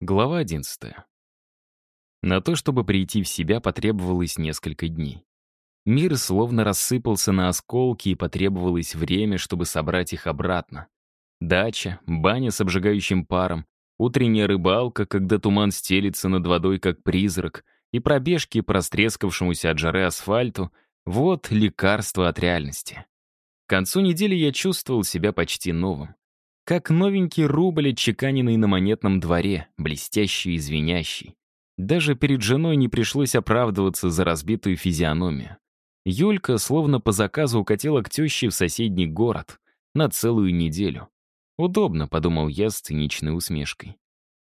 Глава 11. На то, чтобы прийти в себя, потребовалось несколько дней. Мир словно рассыпался на осколки, и потребовалось время, чтобы собрать их обратно. Дача, баня с обжигающим паром, утренняя рыбалка, когда туман стелится над водой, как призрак, и пробежки по растрескавшемуся от жары асфальту — вот лекарство от реальности. К концу недели я чувствовал себя почти новым. Как новенький рубль, отчеканенный на монетном дворе, блестящий и звенящий. Даже перед женой не пришлось оправдываться за разбитую физиономию. Юлька словно по заказу укатила к теще в соседний город на целую неделю. «Удобно», — подумал я с циничной усмешкой.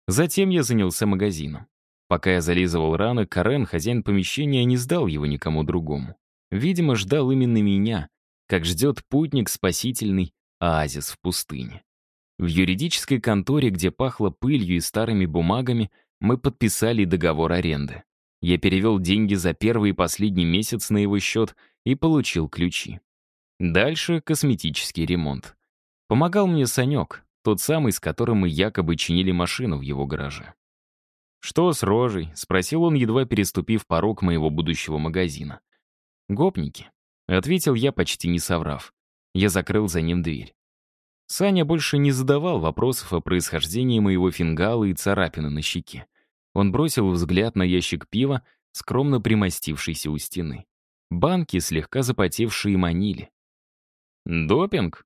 Затем я занялся магазином. Пока я зализывал раны, Карен, хозяин помещения, не сдал его никому другому. Видимо, ждал именно меня, как ждет путник спасительный оазис в пустыне. В юридической конторе, где пахло пылью и старыми бумагами, мы подписали договор аренды. Я перевел деньги за первый и последний месяц на его счет и получил ключи. Дальше косметический ремонт. Помогал мне Санек, тот самый, с которым мы якобы чинили машину в его гараже. «Что с рожей?» — спросил он, едва переступив порог моего будущего магазина. «Гопники», — ответил я, почти не соврав. Я закрыл за ним дверь. Саня больше не задавал вопросов о происхождении моего фингала и царапины на щеке. Он бросил взгляд на ящик пива, скромно примостившийся у стены. Банки, слегка запотевшие, манили. «Допинг?»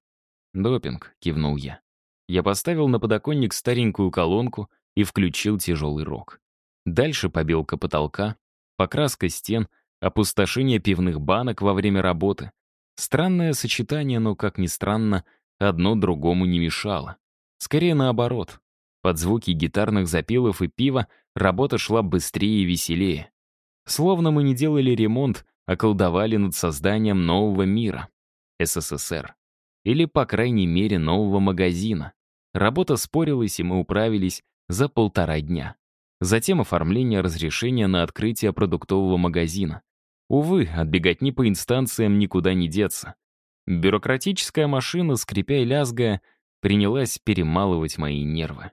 «Допинг», — кивнул я. Я поставил на подоконник старенькую колонку и включил тяжелый рог. Дальше побелка потолка, покраска стен, опустошение пивных банок во время работы. Странное сочетание, но, как ни странно, — Одно другому не мешало. Скорее наоборот. Под звуки гитарных запилов и пива работа шла быстрее и веселее. Словно мы не делали ремонт, а колдовали над созданием нового мира. СССР. Или, по крайней мере, нового магазина. Работа спорилась, и мы управились за полтора дня. Затем оформление разрешения на открытие продуктового магазина. Увы, от беготни по инстанциям никуда не деться. Бюрократическая машина, скрипя и лязгая, принялась перемалывать мои нервы.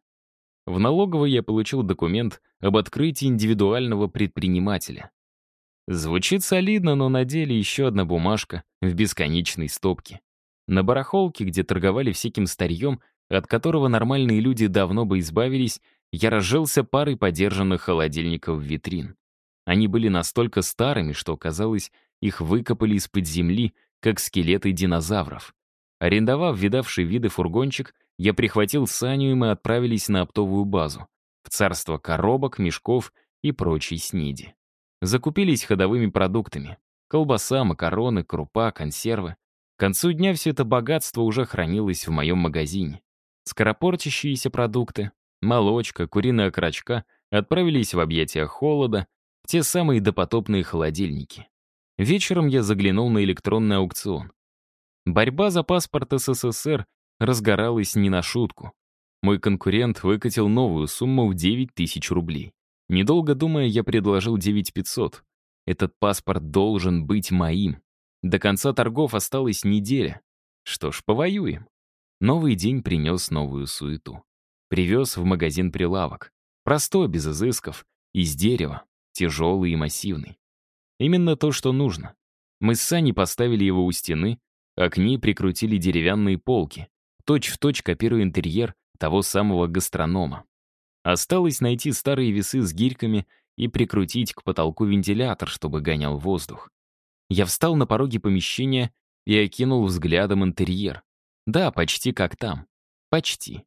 В налоговой я получил документ об открытии индивидуального предпринимателя. Звучит солидно, но на деле еще одна бумажка в бесконечной стопке. На барахолке, где торговали всяким старьем, от которого нормальные люди давно бы избавились, я разжился парой подержанных холодильников витрин. Они были настолько старыми, что, казалось, их выкопали из-под земли как скелеты динозавров. Арендовав видавший виды фургончик, я прихватил Саню, и мы отправились на оптовую базу, в царство коробок, мешков и прочей снеди. Закупились ходовыми продуктами. Колбаса, макароны, крупа, консервы. К концу дня все это богатство уже хранилось в моем магазине. Скоропортящиеся продукты, молочка, куриная крачка отправились в объятия холода, в те самые допотопные холодильники. Вечером я заглянул на электронный аукцион. Борьба за паспорт СССР разгоралась не на шутку. Мой конкурент выкатил новую сумму в 9 тысяч рублей. Недолго думая, я предложил 9500. Этот паспорт должен быть моим. До конца торгов осталась неделя. Что ж, повоюем. Новый день принес новую суету. Привез в магазин прилавок. Простой, без изысков, из дерева, тяжелый и массивный. Именно то, что нужно. Мы с Саней поставили его у стены, а к ней прикрутили деревянные полки, точь-в-точь точь копируя интерьер того самого гастронома. Осталось найти старые весы с гирьками и прикрутить к потолку вентилятор, чтобы гонял воздух. Я встал на пороге помещения и окинул взглядом интерьер. Да, почти как там. Почти.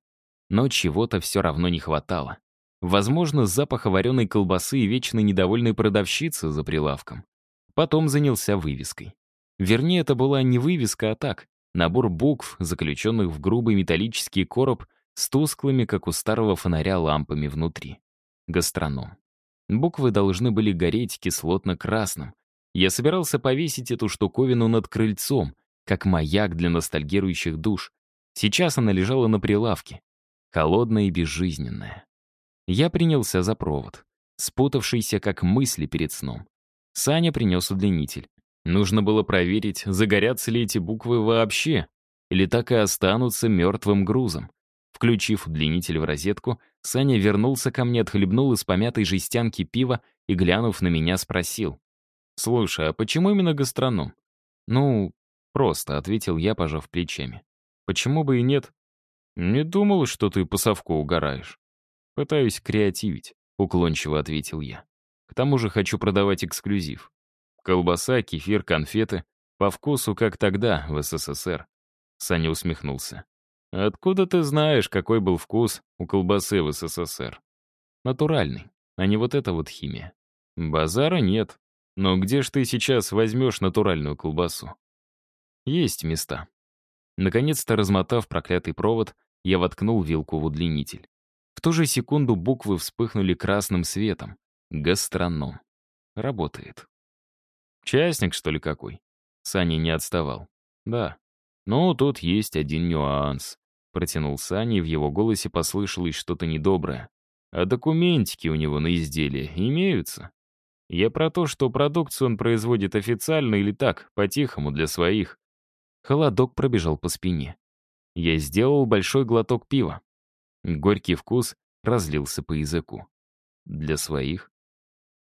Но чего-то все равно не хватало. Возможно, запаха вареной колбасы и вечно недовольной продавщицы за прилавком. Потом занялся вывеской. Вернее, это была не вывеска, а так, набор букв, заключенных в грубый металлический короб с тусклыми, как у старого фонаря, лампами внутри. Гастроном. Буквы должны были гореть кислотно-красным. Я собирался повесить эту штуковину над крыльцом, как маяк для ностальгирующих душ. Сейчас она лежала на прилавке, холодная и безжизненная. Я принялся за провод, спутавшийся как мысли перед сном. Саня принес удлинитель. Нужно было проверить, загорятся ли эти буквы вообще, или так и останутся мертвым грузом. Включив удлинитель в розетку, Саня вернулся ко мне, отхлебнул из помятой жестянки пива и, глянув на меня, спросил. «Слушай, а почему именно гастроном?» «Ну, просто», — ответил я, пожав плечами. «Почему бы и нет?» «Не думал, что ты по совку угораешь». «Пытаюсь креативить», — уклончиво ответил я. «К тому же хочу продавать эксклюзив. Колбаса, кефир, конфеты. По вкусу, как тогда, в СССР». Саня усмехнулся. «Откуда ты знаешь, какой был вкус у колбасы в СССР?» «Натуральный, а не вот эта вот химия». «Базара нет. Но где ж ты сейчас возьмешь натуральную колбасу?» «Есть места». Наконец-то, размотав проклятый провод, я воткнул вилку в удлинитель. В ту же секунду буквы вспыхнули красным светом. Гастроном. Работает. Частник, что ли, какой? Саня не отставал. Да. «Ну, тут есть один нюанс», — протянул Саня, и в его голосе послышалось что-то недоброе. «А документики у него на изделие имеются?» «Я про то, что продукцию он производит официально или так, по-тихому, для своих». Холодок пробежал по спине. Я сделал большой глоток пива. Горький вкус разлился по языку. «Для своих?»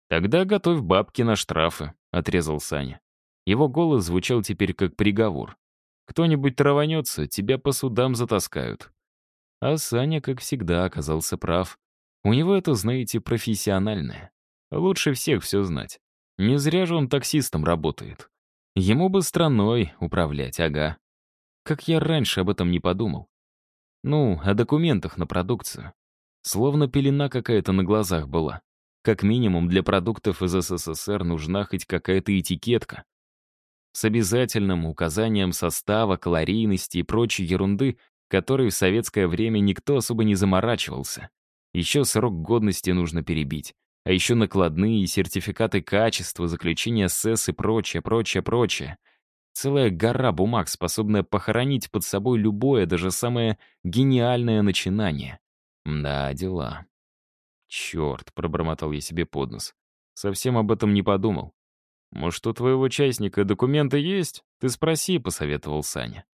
«Тогда готовь бабки на штрафы», — отрезал Саня. Его голос звучал теперь как приговор. Кто-нибудь траванется, тебя по судам затаскают. А Саня, как всегда, оказался прав. У него это, знаете, профессиональное. Лучше всех все знать. Не зря же он таксистом работает. Ему бы страной управлять, ага. Как я раньше об этом не подумал. Ну, о документах на продукцию. Словно пелена какая-то на глазах была. Как минимум для продуктов из СССР нужна хоть какая-то этикетка с обязательным указанием состава, калорийности и прочей ерунды, которой в советское время никто особо не заморачивался. Еще срок годности нужно перебить. А еще накладные, сертификаты качества, заключения СС и прочее, прочее, прочее. Целая гора бумаг, способная похоронить под собой любое, даже самое гениальное начинание. Да, дела. Черт, пробормотал я себе под нос. Совсем об этом не подумал. «Может, у твоего частника документы есть? Ты спроси», — посоветовал Саня.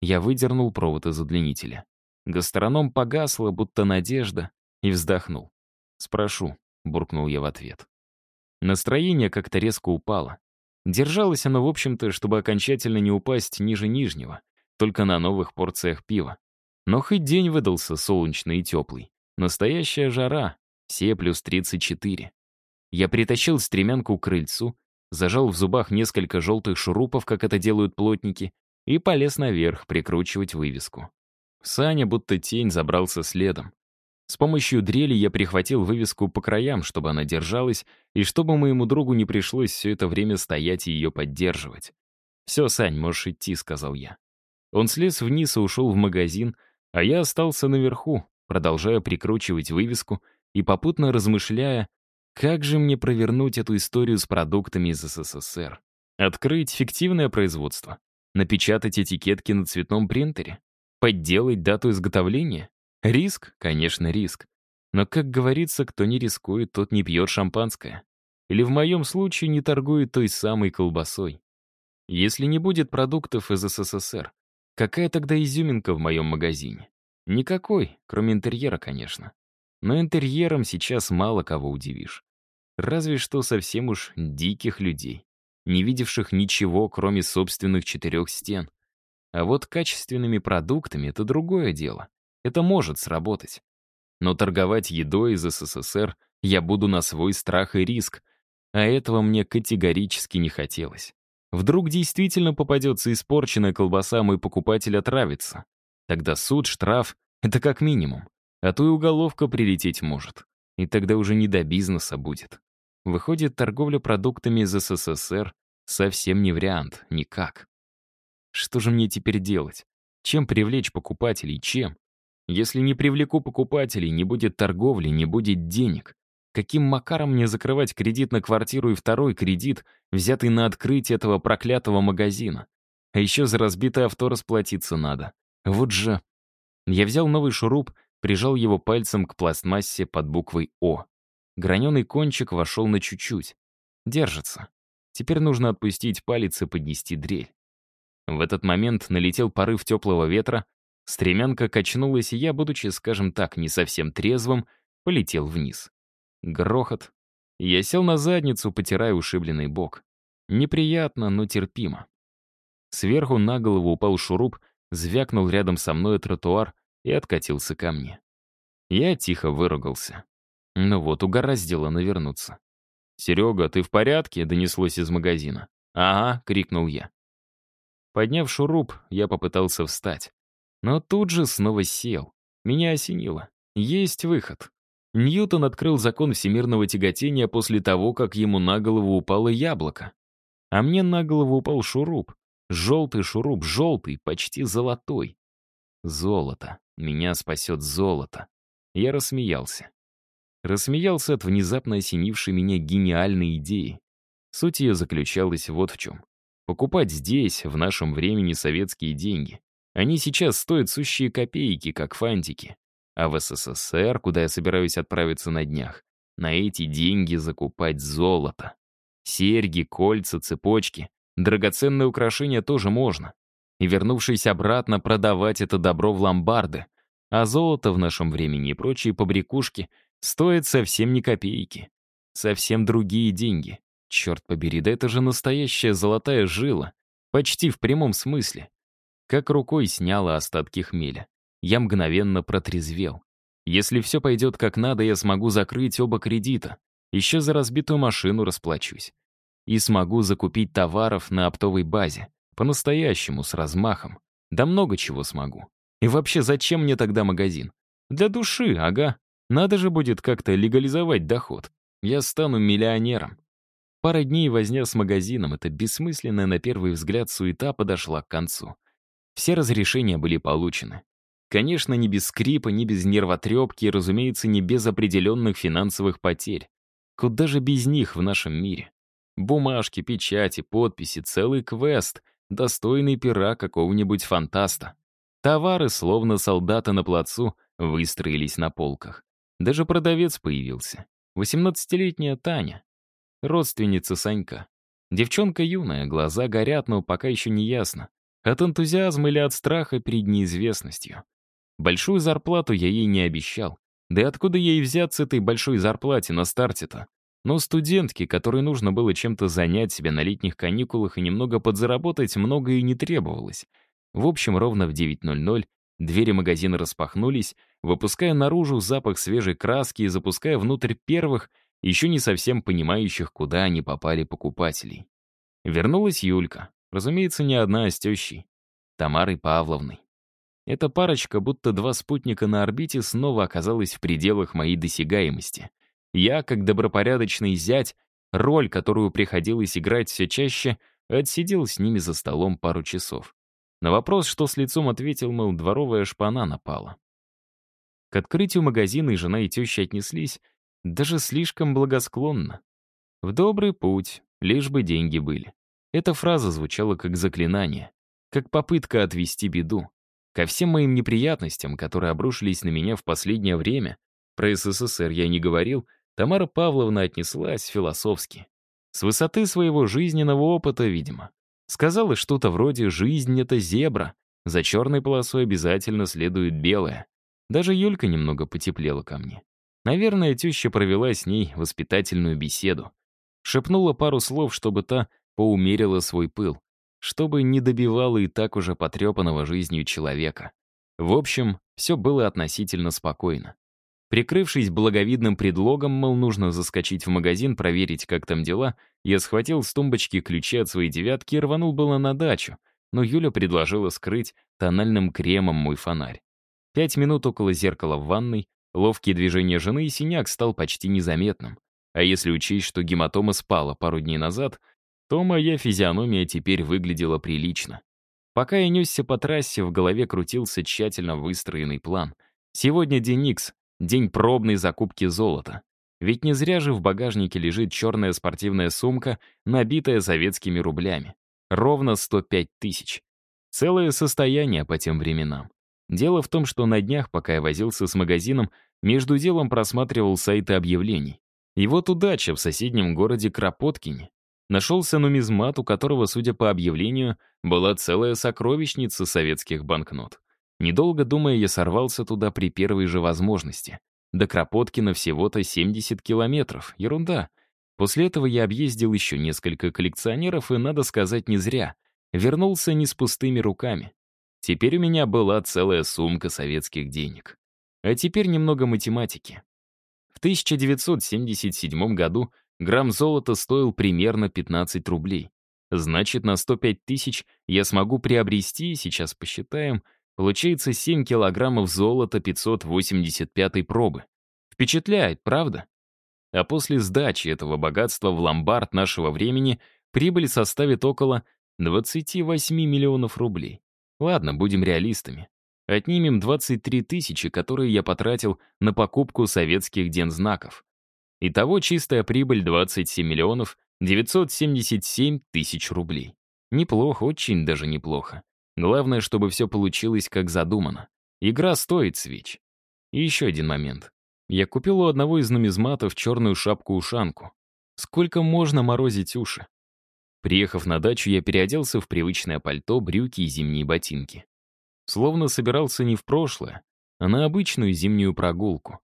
Я выдернул провод из удлинителя. Гастроном погасла, будто надежда, и вздохнул. «Спрошу», — буркнул я в ответ. Настроение как-то резко упало. Держалось оно, в общем-то, чтобы окончательно не упасть ниже нижнего, только на новых порциях пива. Но хоть день выдался солнечный и теплый. Настоящая жара, все плюс 34. Я притащил стремянку к крыльцу, зажал в зубах несколько желтых шурупов, как это делают плотники, и полез наверх прикручивать вывеску. Саня будто тень забрался следом. С помощью дрели я прихватил вывеску по краям, чтобы она держалась, и чтобы моему другу не пришлось все это время стоять и ее поддерживать. «Все, Сань, можешь идти», — сказал я. Он слез вниз и ушел в магазин, а я остался наверху, продолжая прикручивать вывеску и попутно размышляя, как же мне провернуть эту историю с продуктами из СССР? Открыть фиктивное производство? Напечатать этикетки на цветном принтере? Подделать дату изготовления? Риск? Конечно, риск. Но, как говорится, кто не рискует, тот не пьет шампанское. Или в моем случае не торгует той самой колбасой. Если не будет продуктов из СССР, какая тогда изюминка в моем магазине? Никакой, кроме интерьера, конечно. Но интерьером сейчас мало кого удивишь. Разве что совсем уж диких людей, не видевших ничего, кроме собственных четырех стен. А вот качественными продуктами — это другое дело. Это может сработать. Но торговать едой из СССР я буду на свой страх и риск, а этого мне категорически не хотелось. Вдруг действительно попадется испорченная колбаса, мой покупатель отравится. Тогда суд, штраф — это как минимум. А то и уголовка прилететь может. И тогда уже не до бизнеса будет. Выходит, торговля продуктами из СССР совсем не вариант, никак. Что же мне теперь делать? Чем привлечь покупателей, чем? Если не привлеку покупателей, не будет торговли, не будет денег. Каким макаром мне закрывать кредит на квартиру и второй кредит, взятый на открытие этого проклятого магазина? А еще за разбитое авто расплатиться надо. Вот же. Я взял новый шуруп, прижал его пальцем к пластмассе под буквой «О». Граненый кончик вошел на чуть-чуть. Держится. Теперь нужно отпустить палец и поднести дрель. В этот момент налетел порыв теплого ветра, Стремянка качнулась, и я, будучи, скажем так, не совсем трезвым, полетел вниз. Грохот. Я сел на задницу, потирая ушибленный бок. Неприятно, но терпимо. Сверху на голову упал шуруп, звякнул рядом со мной тротуар и откатился ко мне. Я тихо выругался. Ну вот, угораздило навернуться. «Серега, ты в порядке?» — донеслось из магазина. «Ага», — крикнул я. Подняв шуруп, я попытался встать. Но тут же снова сел. Меня осенило. Есть выход. Ньютон открыл закон всемирного тяготения после того, как ему на голову упало яблоко. А мне на голову упал шуруп. Желтый шуруп, желтый, почти золотой. Золото. Меня спасет золото. Я рассмеялся. Рассмеялся от внезапно осенившей меня гениальной идеи. Суть ее заключалась вот в чем. Покупать здесь, в нашем времени, советские деньги. Они сейчас стоят сущие копейки, как фантики. А в СССР, куда я собираюсь отправиться на днях, на эти деньги закупать золото. Серьги, кольца, цепочки, драгоценные украшения тоже можно. И вернувшись обратно, продавать это добро в ломбарды. А золото в нашем времени и прочие побрякушки стоят совсем не копейки. Совсем другие деньги. Черт побери, да это же настоящая золотая жила. Почти в прямом смысле. Как рукой сняло остатки хмеля. Я мгновенно протрезвел. Если все пойдет как надо, я смогу закрыть оба кредита. Еще за разбитую машину расплачусь. И смогу закупить товаров на оптовой базе. По-настоящему, с размахом. Да много чего смогу. И вообще, зачем мне тогда магазин? Для души, ага. Надо же будет как-то легализовать доход. Я стану миллионером. Пара дней возня с магазином, эта бессмысленная на первый взгляд суета подошла к концу. Все разрешения были получены. Конечно, не без скрипа, не без нервотрепки и, разумеется, не без определенных финансовых потерь. Куда же без них в нашем мире? Бумажки, печати, подписи, целый квест, достойный пера какого-нибудь фантаста. Товары, словно солдаты на плацу, выстроились на полках. Даже продавец появился. 18-летняя Таня, родственница Санька. Девчонка юная, глаза горят, но пока еще не ясно, от энтузиазма или от страха перед неизвестностью. Большую зарплату я ей не обещал. Да и откуда ей взяться этой большой зарплате на старте-то? Но студентке, которой нужно было чем-то занять себя на летних каникулах и немного подзаработать, много и не требовалось. В общем, ровно в 9.00 двери магазина распахнулись, выпуская наружу запах свежей краски и запуская внутрь первых, еще не совсем понимающих, куда они попали покупателей. Вернулась Юлька. Разумеется, не одна, а с тещей. Тамарой Павловной. Эта парочка, будто два спутника на орбите, снова оказалась в пределах моей досягаемости. Я, как добропорядочный зять, роль, которую приходилось играть все чаще, отсидел с ними за столом пару часов. На вопрос, что с лицом ответил, мол, дворовая шпана напала. К открытию магазина и жена и теща отнеслись даже слишком благосклонно. В добрый путь, лишь бы деньги были. Эта фраза звучала как заклинание, как попытка отвести беду. Ко всем моим неприятностям, которые обрушились на меня в последнее время, про СССР я не говорил, Тамара Павловна отнеслась философски. С высоты своего жизненного опыта, видимо. Сказала что-то вроде «жизнь — это зебра», за черной полосой обязательно следует белая. Даже Юлька немного потеплела ко мне. Наверное, теща провела с ней воспитательную беседу. Шепнула пару слов, чтобы та поумерила свой пыл, чтобы не добивала и так уже потрепанного жизнью человека. В общем, все было относительно спокойно. Прикрывшись благовидным предлогом, мол, нужно заскочить в магазин, проверить, как там дела, я схватил с тумбочки ключи от своей девятки и рванул было на дачу, но Юля предложила скрыть тональным кремом мой фонарь. Пять минут около зеркала в ванной, ловкие движения жены и синяк стал почти незаметным. А если учесть, что гематома спала пару дней назад, то моя физиономия теперь выглядела прилично. Пока я несся по трассе, в голове крутился тщательно выстроенный план. Сегодня день Икс, день пробной закупки золота. Ведь не зря же в багажнике лежит черная спортивная сумка, набитая советскими рублями. Ровно 105 тысяч. Целое состояние по тем временам. Дело в том, что на днях, пока я возился с магазином, между делом просматривал сайты объявлений. И вот удача в соседнем городе Кропоткине нашелся нумизмат, у которого, судя по объявлению, была целая сокровищница советских банкнот. Недолго думая, я сорвался туда при первой же возможности. До Кропоткина всего-то 70 километров. Ерунда. После этого я объездил еще несколько коллекционеров, и, надо сказать, не зря. Вернулся не с пустыми руками. Теперь у меня была целая сумка советских денег. А теперь немного математики. В 1977 году грамм золота стоил примерно 15 рублей. Значит, на 105 тысяч я смогу приобрести, сейчас посчитаем, получается 7 килограммов золота 585 пробы. Впечатляет, правда? А после сдачи этого богатства в ломбард нашего времени прибыль составит около 28 миллионов рублей. Ладно, будем реалистами. Отнимем 23 тысячи, которые я потратил на покупку советских дензнаков. Итого чистая прибыль 27 миллионов 977 тысяч рублей. Неплохо, очень даже неплохо. Главное, чтобы все получилось как задумано. Игра стоит свеч. И еще один момент. Я купил у одного из нумизматов черную шапку-ушанку. Сколько можно морозить уши? Приехав на дачу, я переоделся в привычное пальто, брюки и зимние ботинки. Словно собирался не в прошлое, а на обычную зимнюю прогулку.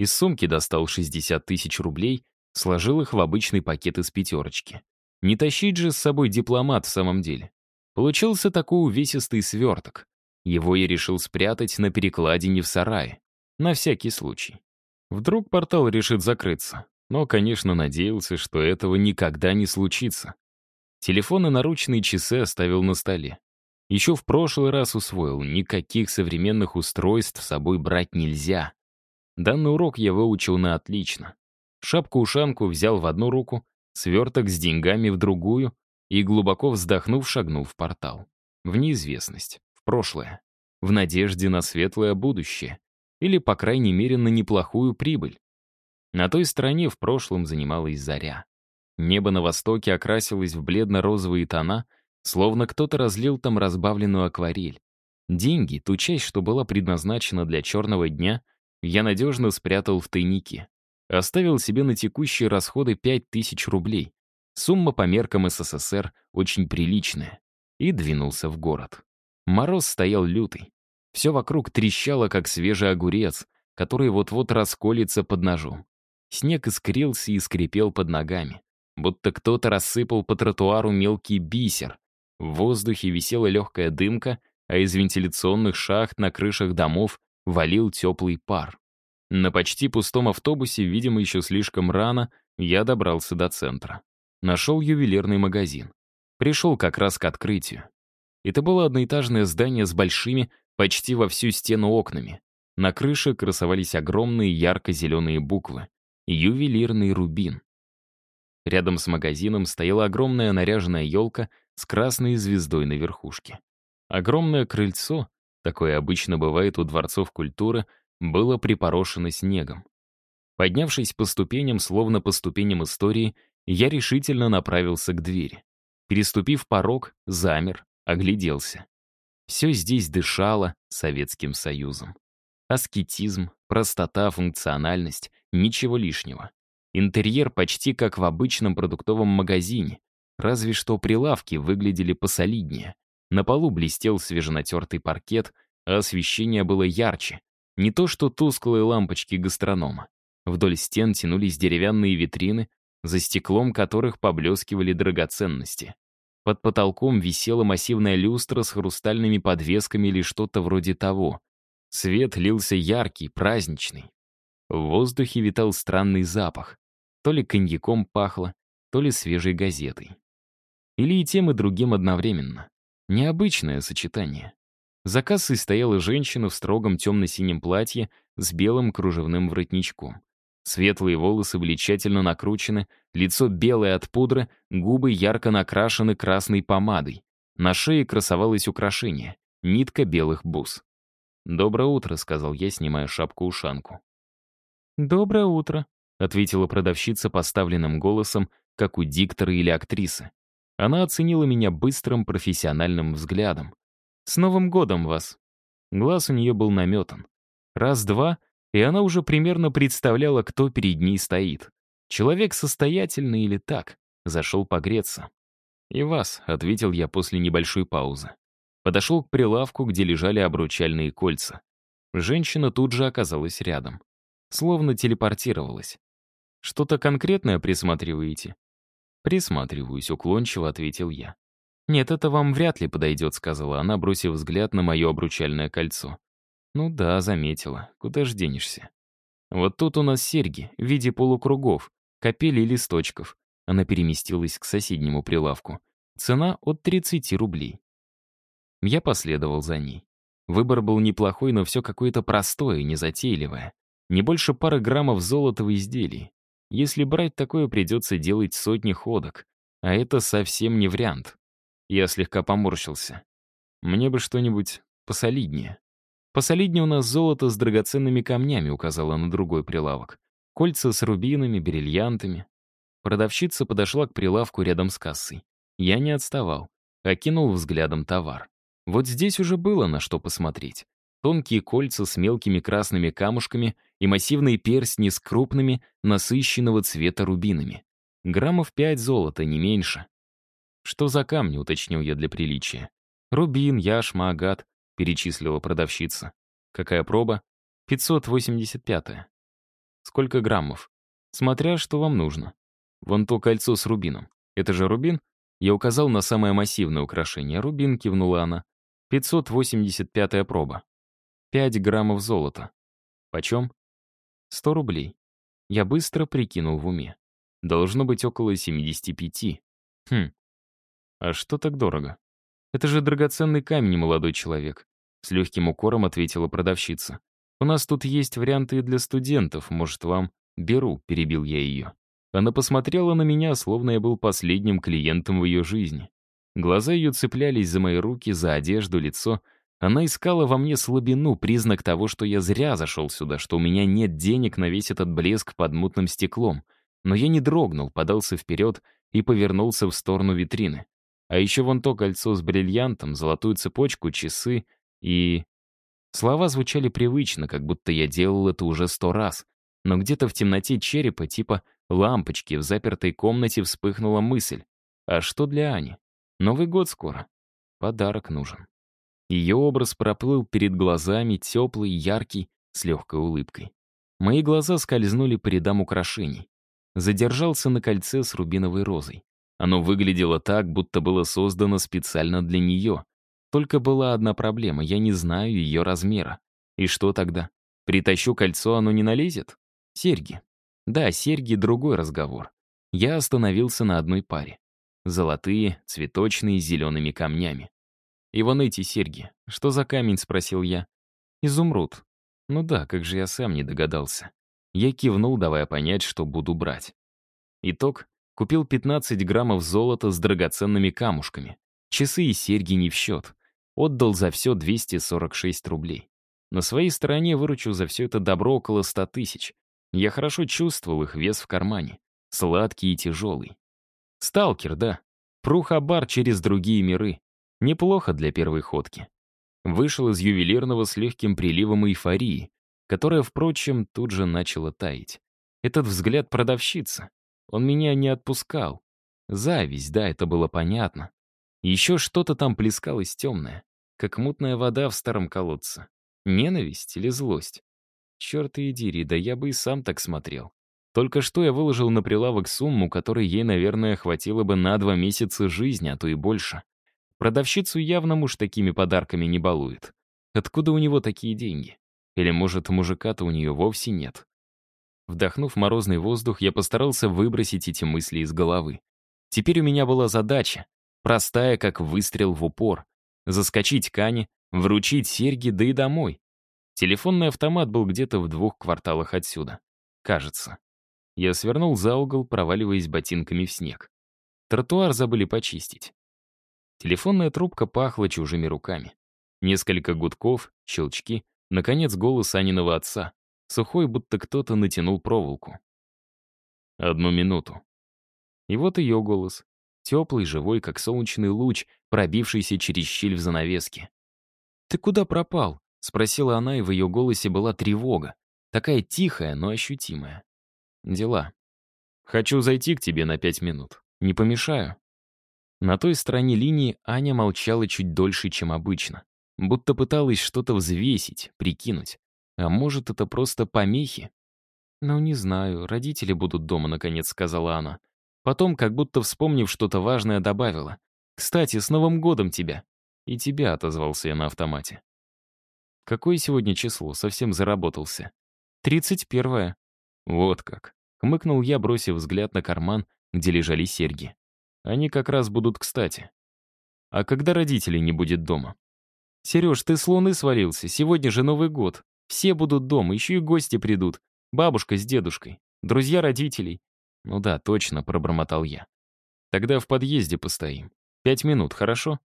Из сумки достал 60 тысяч рублей Сложил их в обычный пакет из пятерочки. Не тащить же с собой дипломат в самом деле. Получился такой увесистый сверток. Его я решил спрятать на перекладине в сарае. На всякий случай. Вдруг портал решит закрыться. Но, конечно, надеялся, что этого никогда не случится. Телефон и наручные часы оставил на столе. Еще в прошлый раз усвоил, никаких современных устройств с собой брать нельзя. Данный урок я выучил на отлично. Шапку-ушанку взял в одну руку, сверток с деньгами в другую и, глубоко вздохнув, шагнул в портал. В неизвестность, в прошлое, в надежде на светлое будущее или, по крайней мере, на неплохую прибыль. На той стороне в прошлом занималась заря. Небо на востоке окрасилось в бледно-розовые тона, словно кто-то разлил там разбавленную акварель. Деньги, ту часть, что была предназначена для черного дня, я надежно спрятал в тайнике. Оставил себе на текущие расходы 5000 рублей. Сумма по меркам СССР очень приличная. И двинулся в город. Мороз стоял лютый. Все вокруг трещало, как свежий огурец, который вот-вот расколется под ножом. Снег искрился и скрипел под ногами. Будто кто-то рассыпал по тротуару мелкий бисер. В воздухе висела легкая дымка, а из вентиляционных шахт на крышах домов валил теплый пар. На почти пустом автобусе, видимо, еще слишком рано, я добрался до центра. Нашел ювелирный магазин. Пришел как раз к открытию. Это было одноэтажное здание с большими, почти во всю стену окнами. На крыше красовались огромные ярко-зеленые буквы. «Ювелирный рубин». Рядом с магазином стояла огромная наряженная елка с красной звездой на верхушке. Огромное крыльцо, такое обычно бывает у дворцов культуры, было припорошено снегом. Поднявшись по ступеням, словно по ступеням истории, я решительно направился к двери. Переступив порог, замер, огляделся. Все здесь дышало Советским Союзом. Аскетизм, простота, функциональность, ничего лишнего. Интерьер почти как в обычном продуктовом магазине, разве что прилавки выглядели посолиднее. На полу блестел свеженатертый паркет, а освещение было ярче, не то что тусклые лампочки гастронома. Вдоль стен тянулись деревянные витрины, за стеклом которых поблескивали драгоценности. Под потолком висела массивная люстра с хрустальными подвесками или что-то вроде того. Свет лился яркий, праздничный. В воздухе витал странный запах. То ли коньяком пахло, то ли свежей газетой. Или и тем, и другим одновременно. Необычное сочетание. За кассой стояла женщина в строгом темно-синем платье с белым кружевным воротничком. Светлые волосы были тщательно накручены, лицо белое от пудры, губы ярко накрашены красной помадой. На шее красовалось украшение — нитка белых бус. «Доброе утро», — сказал я, снимая шапку-ушанку. «Доброе утро», — ответила продавщица поставленным голосом, как у диктора или актрисы. Она оценила меня быстрым профессиональным взглядом. «С Новым годом вас!» Глаз у нее был наметан. Раз-два, и она уже примерно представляла, кто перед ней стоит. Человек состоятельный или так, зашел погреться. «И вас», — ответил я после небольшой паузы. Подошел к прилавку, где лежали обручальные кольца. Женщина тут же оказалась рядом. Словно телепортировалась. «Что-то конкретное присматриваете?» «Присматриваюсь», — уклончиво ответил я. «Нет, это вам вряд ли подойдет», — сказала она, бросив взгляд на мое обручальное кольцо. «Ну да, заметила. Куда ж денешься?» «Вот тут у нас серьги в виде полукругов, капели и листочков». Она переместилась к соседнему прилавку. Цена от 30 рублей. Я последовал за ней. Выбор был неплохой, но все какое-то простое, незатейливое. Не больше пары граммов золота в. Если брать такое, придется делать сотни ходок. А это совсем не вариант. Я слегка поморщился. Мне бы что-нибудь посолиднее. Посолиднее у нас золото с драгоценными камнями, указала на другой прилавок. Кольца с рубинами, бриллиантами. Продавщица подошла к прилавку рядом с кассой. Я не отставал. Окинул взглядом товар. Вот здесь уже было на что посмотреть. Тонкие кольца с мелкими красными камушками и массивные перстни с крупными, насыщенного цвета рубинами. Граммов пять золота, не меньше. «Что за камни?» — уточнил я для приличия. «Рубин, яшма, агат», — перечислила продавщица. «Какая проба?» «585-я». «Сколько граммов?» «Смотря, что вам нужно». «Вон то кольцо с рубином. Это же рубин?» Я указал на самое массивное украшение. Рубин кивнула она. 585-я проба. 5 граммов золота. Почем? 100 рублей. Я быстро прикинул в уме. Должно быть около 75. Хм. А что так дорого? Это же драгоценный камень, молодой человек. С легким укором ответила продавщица. У нас тут есть варианты для студентов, может, вам... Беру, перебил я ее. Она посмотрела на меня, словно я был последним клиентом в ее жизни. Глаза ее цеплялись за мои руки, за одежду, лицо. Она искала во мне слабину, признак того, что я зря зашел сюда, что у меня нет денег на весь этот блеск под мутным стеклом. Но я не дрогнул, подался вперед и повернулся в сторону витрины. А еще вон то кольцо с бриллиантом, золотую цепочку, часы и... Слова звучали привычно, как будто я делал это уже сто раз. Но где-то в темноте черепа, типа лампочки, в запертой комнате вспыхнула мысль. А что для Ани? Новый год скоро. Подарок нужен. Ее образ проплыл перед глазами, теплый, яркий, с легкой улыбкой. Мои глаза скользнули по рядам украшений. Задержался на кольце с рубиновой розой. Оно выглядело так, будто было создано специально для нее. Только была одна проблема — я не знаю ее размера. И что тогда? Притащу кольцо, оно не налезет? Серьги. Да, серьги — другой разговор. Я остановился на одной паре. Золотые, цветочные, с зелеными камнями. «И вон эти серьги. Что за камень?» — спросил я. «Изумруд». Ну да, как же я сам не догадался. Я кивнул, давая понять, что буду брать. Итог. Купил 15 граммов золота с драгоценными камушками. Часы и серьги не в счет. Отдал за все 246 рублей. На своей стороне выручу за все это добро около 100 тысяч. Я хорошо чувствовал их вес в кармане. Сладкий и тяжелый. Сталкер, да. Прухабар через другие миры. Неплохо для первой ходки. Вышел из ювелирного с легким приливом эйфории, которая, впрочем, тут же начала таять. Этот взгляд продавщицы. Он меня не отпускал. Зависть, да, это было понятно. Еще что-то там плескалось темное, как мутная вода в старом колодце. Ненависть или злость? Черт и дери, да я бы и сам так смотрел. Только что я выложил на прилавок сумму, которой ей, наверное, хватило бы на два месяца жизни, а то и больше. Продавщицу явно муж такими подарками не балует. Откуда у него такие деньги? Или, может, мужика-то у нее вовсе нет? Вдохнув морозный воздух, я постарался выбросить эти мысли из головы. Теперь у меня была задача, простая, как выстрел в упор. Заскочить к Ане, вручить серьги, да и домой. Телефонный автомат был где-то в двух кварталах отсюда. Кажется. Я свернул за угол, проваливаясь ботинками в снег. Тротуар забыли почистить. Телефонная трубка пахла чужими руками. Несколько гудков, щелчки, наконец голос Аниного отца. Сухой, будто кто-то натянул проволоку. Одну минуту. И вот ее голос. Теплый, живой, как солнечный луч, пробившийся через щель в занавеске. «Ты куда пропал?» — спросила она, и в ее голосе была тревога. Такая тихая, но ощутимая. Дела. Хочу зайти к тебе на пять минут. Не помешаю?» На той стороне линии Аня молчала чуть дольше, чем обычно. Будто пыталась что-то взвесить, прикинуть. А может, это просто помехи? «Ну, не знаю, родители будут дома», — наконец сказала она. Потом, как будто вспомнив что-то важное, добавила. «Кстати, с Новым годом тебя!» «И тебя», — отозвался я на автомате. «Какое сегодня число? Совсем заработался». «Тридцать первое». «Вот как». Хмыкнул я, бросив взгляд на карман, где лежали серьги. Они как раз будут кстати. А когда родителей не будет дома? Сереж, ты с луны свалился, сегодня же Новый год. Все будут дома, еще и гости придут. Бабушка с дедушкой, друзья родителей. Ну да, точно, пробормотал я. Тогда в подъезде постоим. Пять минут, хорошо?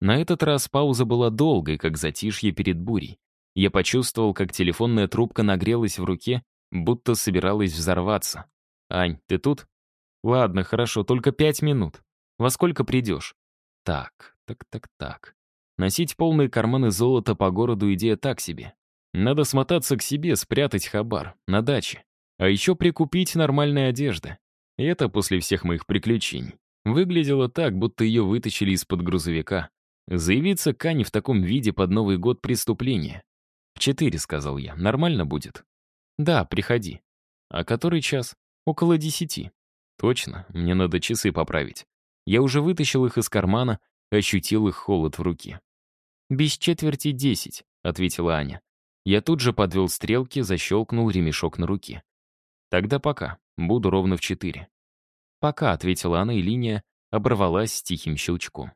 На этот раз пауза была долгой, как затишье перед бурей. Я почувствовал, как телефонная трубка нагрелась в руке, будто собиралась взорваться. «Ань, ты тут?» «Ладно, хорошо, только пять минут. Во сколько придешь?» «Так, так, так, так. Носить полные карманы золота по городу идея так себе. Надо смотаться к себе, спрятать хабар, на даче. А еще прикупить нормальной одежды. И это после всех моих приключений. Выглядело так, будто ее вытащили из-под грузовика. Заявиться к Ане в таком виде под Новый год преступление. «В четыре», — сказал я. «Нормально будет?» «Да, приходи». «А который час?» «Около десяти». Точно, мне надо часы поправить. Я уже вытащил их из кармана, ощутил их холод в руке. «Без четверти десять», — ответила Аня. Я тут же подвел стрелки, защелкнул ремешок на руке. «Тогда пока. Буду ровно в четыре». «Пока», — ответила она, и линия оборвалась с тихим щелчком.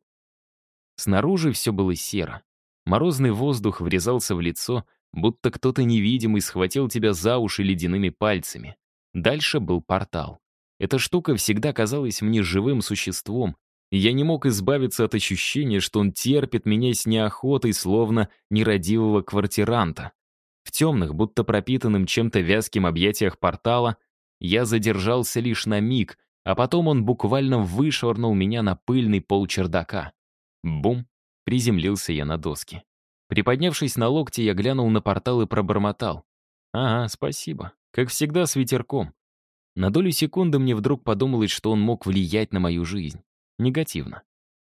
Снаружи все было серо. Морозный воздух врезался в лицо, будто кто-то невидимый схватил тебя за уши ледяными пальцами. Дальше был портал. Эта штука всегда казалась мне живым существом, и я не мог избавиться от ощущения, что он терпит меня с неохотой, словно нерадивого квартиранта. В темных, будто пропитанным чем-то вязким объятиях портала, я задержался лишь на миг, а потом он буквально вышвырнул меня на пыльный пол чердака. Бум! Приземлился я на доски. Приподнявшись на локте, я глянул на портал и пробормотал. «Ага, спасибо. Как всегда, с ветерком. На долю секунды мне вдруг подумалось, что он мог влиять на мою жизнь. Негативно.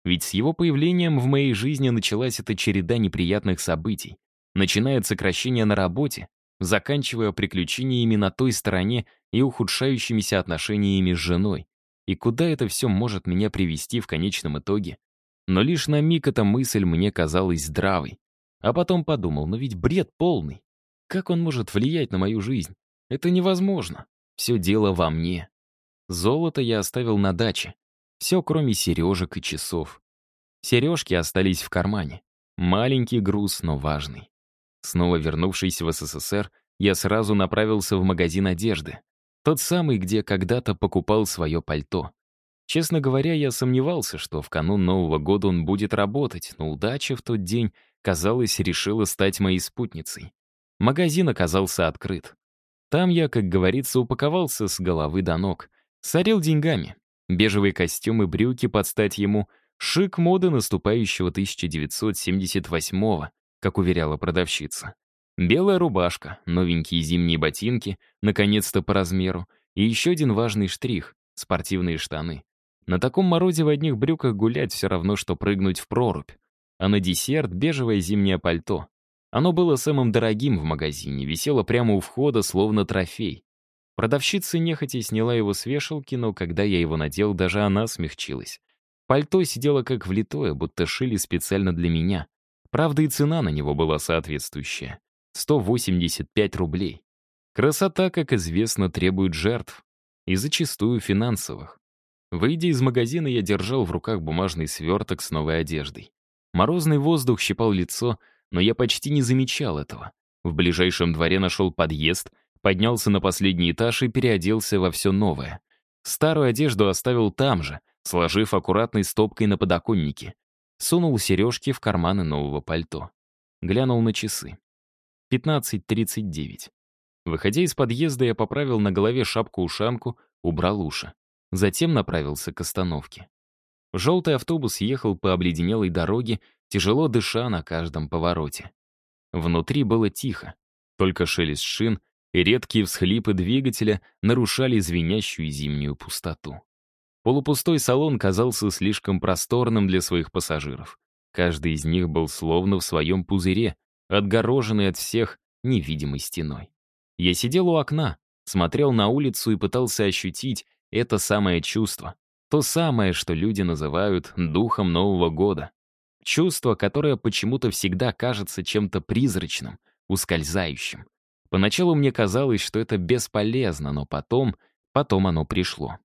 Ведь с его появлением в моей жизни началась эта череда неприятных событий. Начиная от сокращения на работе, заканчивая приключениями на той стороне и ухудшающимися отношениями с женой. И куда это все может меня привести в конечном итоге? Но лишь на миг эта мысль мне казалась здравой. А потом подумал, ну ведь бред полный. Как он может влиять на мою жизнь? Это невозможно. Все дело во мне. Золото я оставил на даче. Все, кроме сережек и часов. Сережки остались в кармане. Маленький груз, но важный. Снова вернувшись в СССР, я сразу направился в магазин одежды. Тот самый, где когда-то покупал свое пальто. Честно говоря, я сомневался, что в канун Нового года он будет работать, но удача в тот день, казалось, решила стать моей спутницей. Магазин оказался открыт. Там я, как говорится, упаковался с головы до ног. Сорил деньгами. Бежевые костюмы, брюки под стать ему. Шик моды наступающего 1978-го, как уверяла продавщица. Белая рубашка, новенькие зимние ботинки, наконец-то по размеру, и еще один важный штрих — спортивные штаны. На таком морозе в одних брюках гулять все равно, что прыгнуть в прорубь. А на десерт — бежевое зимнее пальто. Оно было самым дорогим в магазине, висело прямо у входа, словно трофей. Продавщица нехотя сняла его с вешалки, но когда я его надел, даже она смягчилась. Пальто сидело как влитое, будто шили специально для меня. Правда, и цена на него была соответствующая. 185 рублей. Красота, как известно, требует жертв. И зачастую финансовых. Выйдя из магазина, я держал в руках бумажный сверток с новой одеждой. Морозный воздух щипал лицо, но я почти не замечал этого. В ближайшем дворе нашел подъезд, поднялся на последний этаж и переоделся во все новое. Старую одежду оставил там же, сложив аккуратной стопкой на подоконнике. Сунул сережки в карманы нового пальто. Глянул на часы. 15.39. Выходя из подъезда, я поправил на голове шапку-ушанку, убрал уши. Затем направился к остановке. Желтый автобус ехал по обледенелой дороге, тяжело дыша на каждом повороте. Внутри было тихо, только шелест шин и редкие всхлипы двигателя нарушали звенящую зимнюю пустоту. Полупустой салон казался слишком просторным для своих пассажиров. Каждый из них был словно в своем пузыре, отгороженный от всех невидимой стеной. Я сидел у окна, смотрел на улицу и пытался ощутить это самое чувство. То самое, что люди называют духом Нового года. Чувство, которое почему-то всегда кажется чем-то призрачным, ускользающим. Поначалу мне казалось, что это бесполезно, но потом, потом оно пришло.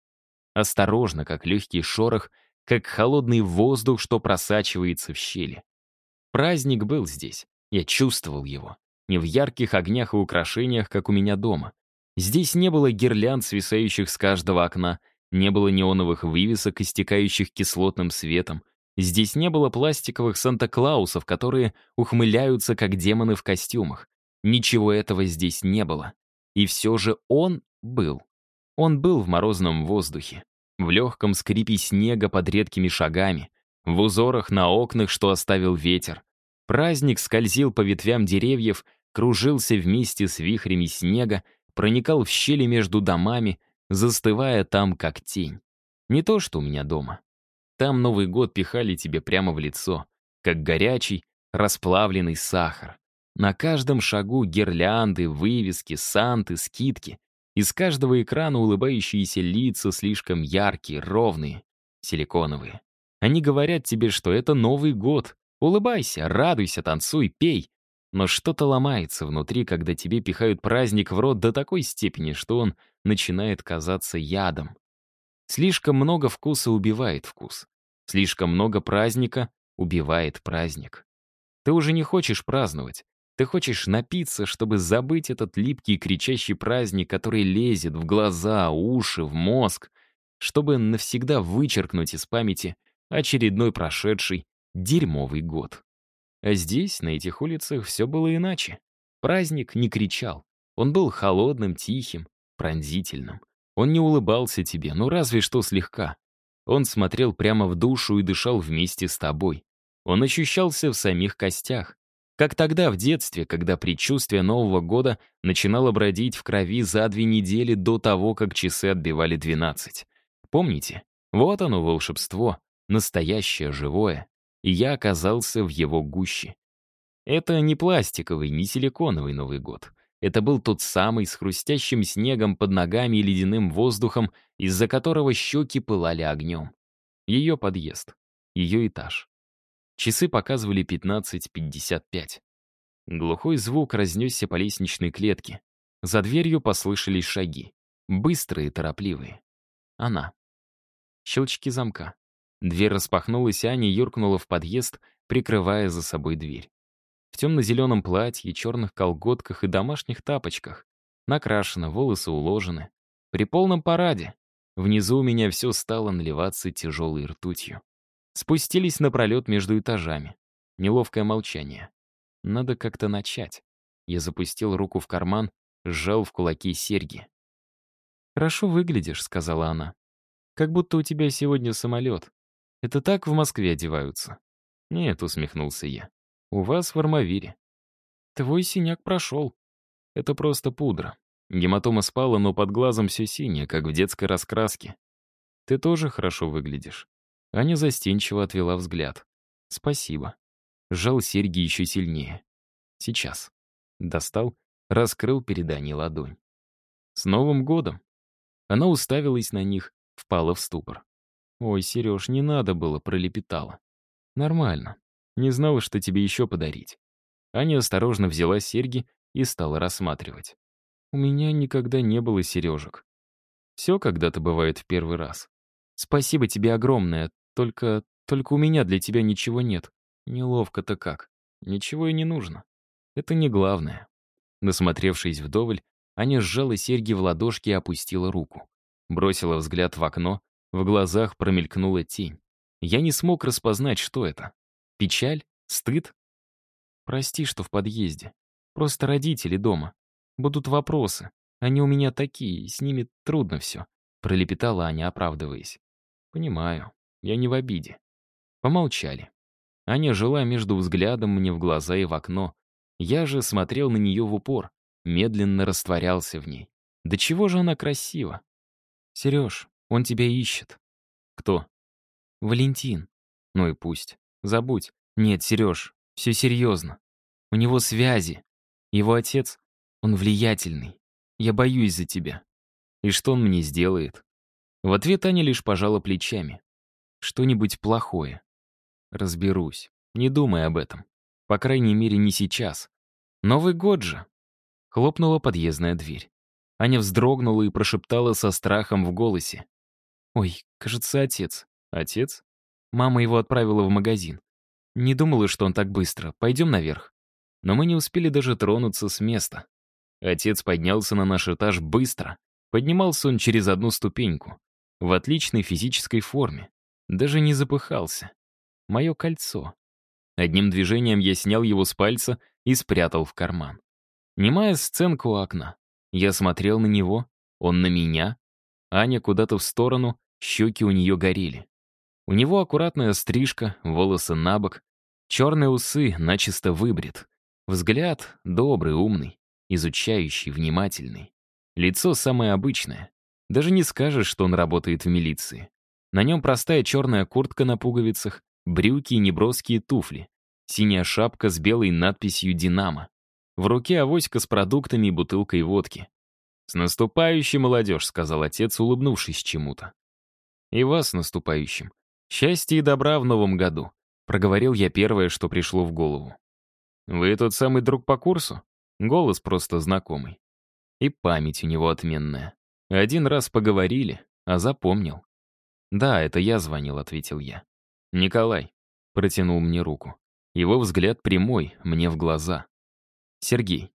Осторожно, как легкий шорох, как холодный воздух, что просачивается в щели. Праздник был здесь, я чувствовал его. Не в ярких огнях и украшениях, как у меня дома. Здесь не было гирлянд, свисающих с каждого окна, не было неоновых вывесок, истекающих кислотным светом. Здесь не было пластиковых Санта-Клаусов, которые ухмыляются, как демоны в костюмах. Ничего этого здесь не было. И все же он был. Он был в морозном воздухе, в легком скрипе снега под редкими шагами, в узорах на окнах, что оставил ветер. Праздник скользил по ветвям деревьев, кружился вместе с вихрями снега, проникал в щели между домами, застывая там, как тень. Не то, что у меня дома. Там Новый год пихали тебе прямо в лицо, как горячий, расплавленный сахар. На каждом шагу гирлянды, вывески, санты, скидки. Из каждого экрана улыбающиеся лица слишком яркие, ровные, силиконовые. Они говорят тебе, что это Новый год. Улыбайся, радуйся, танцуй, пей. Но что-то ломается внутри, когда тебе пихают праздник в рот до такой степени, что он начинает казаться ядом. Слишком много вкуса убивает вкус. Слишком много праздника убивает праздник. Ты уже не хочешь праздновать. Ты хочешь напиться, чтобы забыть этот липкий кричащий праздник, который лезет в глаза, уши, в мозг, чтобы навсегда вычеркнуть из памяти очередной прошедший дерьмовый год. А здесь, на этих улицах, все было иначе. Праздник не кричал. Он был холодным, тихим, пронзительным. Он не улыбался тебе, ну разве что слегка. Он смотрел прямо в душу и дышал вместе с тобой. Он ощущался в самих костях. Как тогда, в детстве, когда предчувствие Нового года начинало бродить в крови за две недели до того, как часы отбивали 12. Помните? Вот оно волшебство, настоящее, живое. И я оказался в его гуще. Это не пластиковый, не силиконовый Новый год. Это был тот самый с хрустящим снегом под ногами и ледяным воздухом, из-за которого щеки пылали огнем. Ее подъезд. Ее этаж. Часы показывали 15.55. Глухой звук разнесся по лестничной клетке. За дверью послышались шаги. Быстрые, торопливые. Она. Щелчки замка. Дверь распахнулась, и Аня юркнула в подъезд, прикрывая за собой дверь в темно-зеленом платье, черных колготках и домашних тапочках. Накрашена, волосы уложены. При полном параде. Внизу у меня все стало наливаться тяжелой ртутью. Спустились напролет между этажами. Неловкое молчание. Надо как-то начать. Я запустил руку в карман, сжал в кулаки серьги. «Хорошо выглядишь», — сказала она. «Как будто у тебя сегодня самолет. Это так в Москве одеваются?» «Нет», — усмехнулся я. У вас в Армавире. Твой синяк прошел. Это просто пудра. Гематома спала, но под глазом все синее, как в детской раскраске. Ты тоже хорошо выглядишь. Аня застенчиво отвела взгляд. Спасибо. Сжал серьги еще сильнее. Сейчас. Достал, раскрыл перед Аней ладонь. С Новым годом! Она уставилась на них, впала в ступор. «Ой, Сереж, не надо было», — пролепетала. «Нормально. Не знала, что тебе еще подарить. Аня осторожно взяла серьги и стала рассматривать. У меня никогда не было сережек. Все когда-то бывает в первый раз. Спасибо тебе огромное, только... только у меня для тебя ничего нет. Неловко-то как. Ничего и не нужно. Это не главное. Насмотревшись вдоволь, Аня сжала серьги в ладошки и опустила руку. Бросила взгляд в окно, в глазах промелькнула тень. Я не смог распознать, что это. Печаль? Стыд? Прости, что в подъезде. Просто родители дома. Будут вопросы. Они у меня такие, с ними трудно все. Пролепетала Аня, оправдываясь. Понимаю, я не в обиде. Помолчали. Аня жила между взглядом мне в глаза и в окно. Я же смотрел на нее в упор, медленно растворялся в ней. Да чего же она красива? Сереж, он тебя ищет. Кто? Валентин. Ну и пусть. Забудь. Нет, Сереж, все серьезно. У него связи. Его отец, он влиятельный. Я боюсь за тебя. И что он мне сделает? В ответ Аня лишь пожала плечами. Что-нибудь плохое. Разберусь. Не думай об этом. По крайней мере, не сейчас. Новый год же. Хлопнула подъездная дверь. Аня вздрогнула и прошептала со страхом в голосе. «Ой, кажется, отец». «Отец?» Мама его отправила в магазин. Не думала, что он так быстро. Пойдем наверх. Но мы не успели даже тронуться с места. Отец поднялся на наш этаж быстро. Поднимался он через одну ступеньку. В отличной физической форме. Даже не запыхался. Мое кольцо. Одним движением я снял его с пальца и спрятал в карман. Немая сценка у окна. Я смотрел на него, он на меня. Аня куда-то в сторону, щеки у нее горели. У него аккуратная стрижка, волосы на бок, черные усы начисто выбрит. Взгляд добрый, умный, изучающий, внимательный. Лицо самое обычное. Даже не скажешь, что он работает в милиции. На нем простая черная куртка на пуговицах, брюки и неброские туфли, синяя шапка с белой надписью «Динамо». В руке авоська с продуктами и бутылкой водки. «С наступающей, молодежь», — сказал отец, улыбнувшись чему-то. «И вас наступающим. Счастья и добра в новом году», — проговорил я первое, что пришло в голову. «Вы тот самый друг по курсу?» Голос просто знакомый. И память у него отменная. Один раз поговорили, а запомнил. «Да, это я звонил», — ответил я. «Николай», — протянул мне руку. Его взгляд прямой, мне в глаза. Сергей.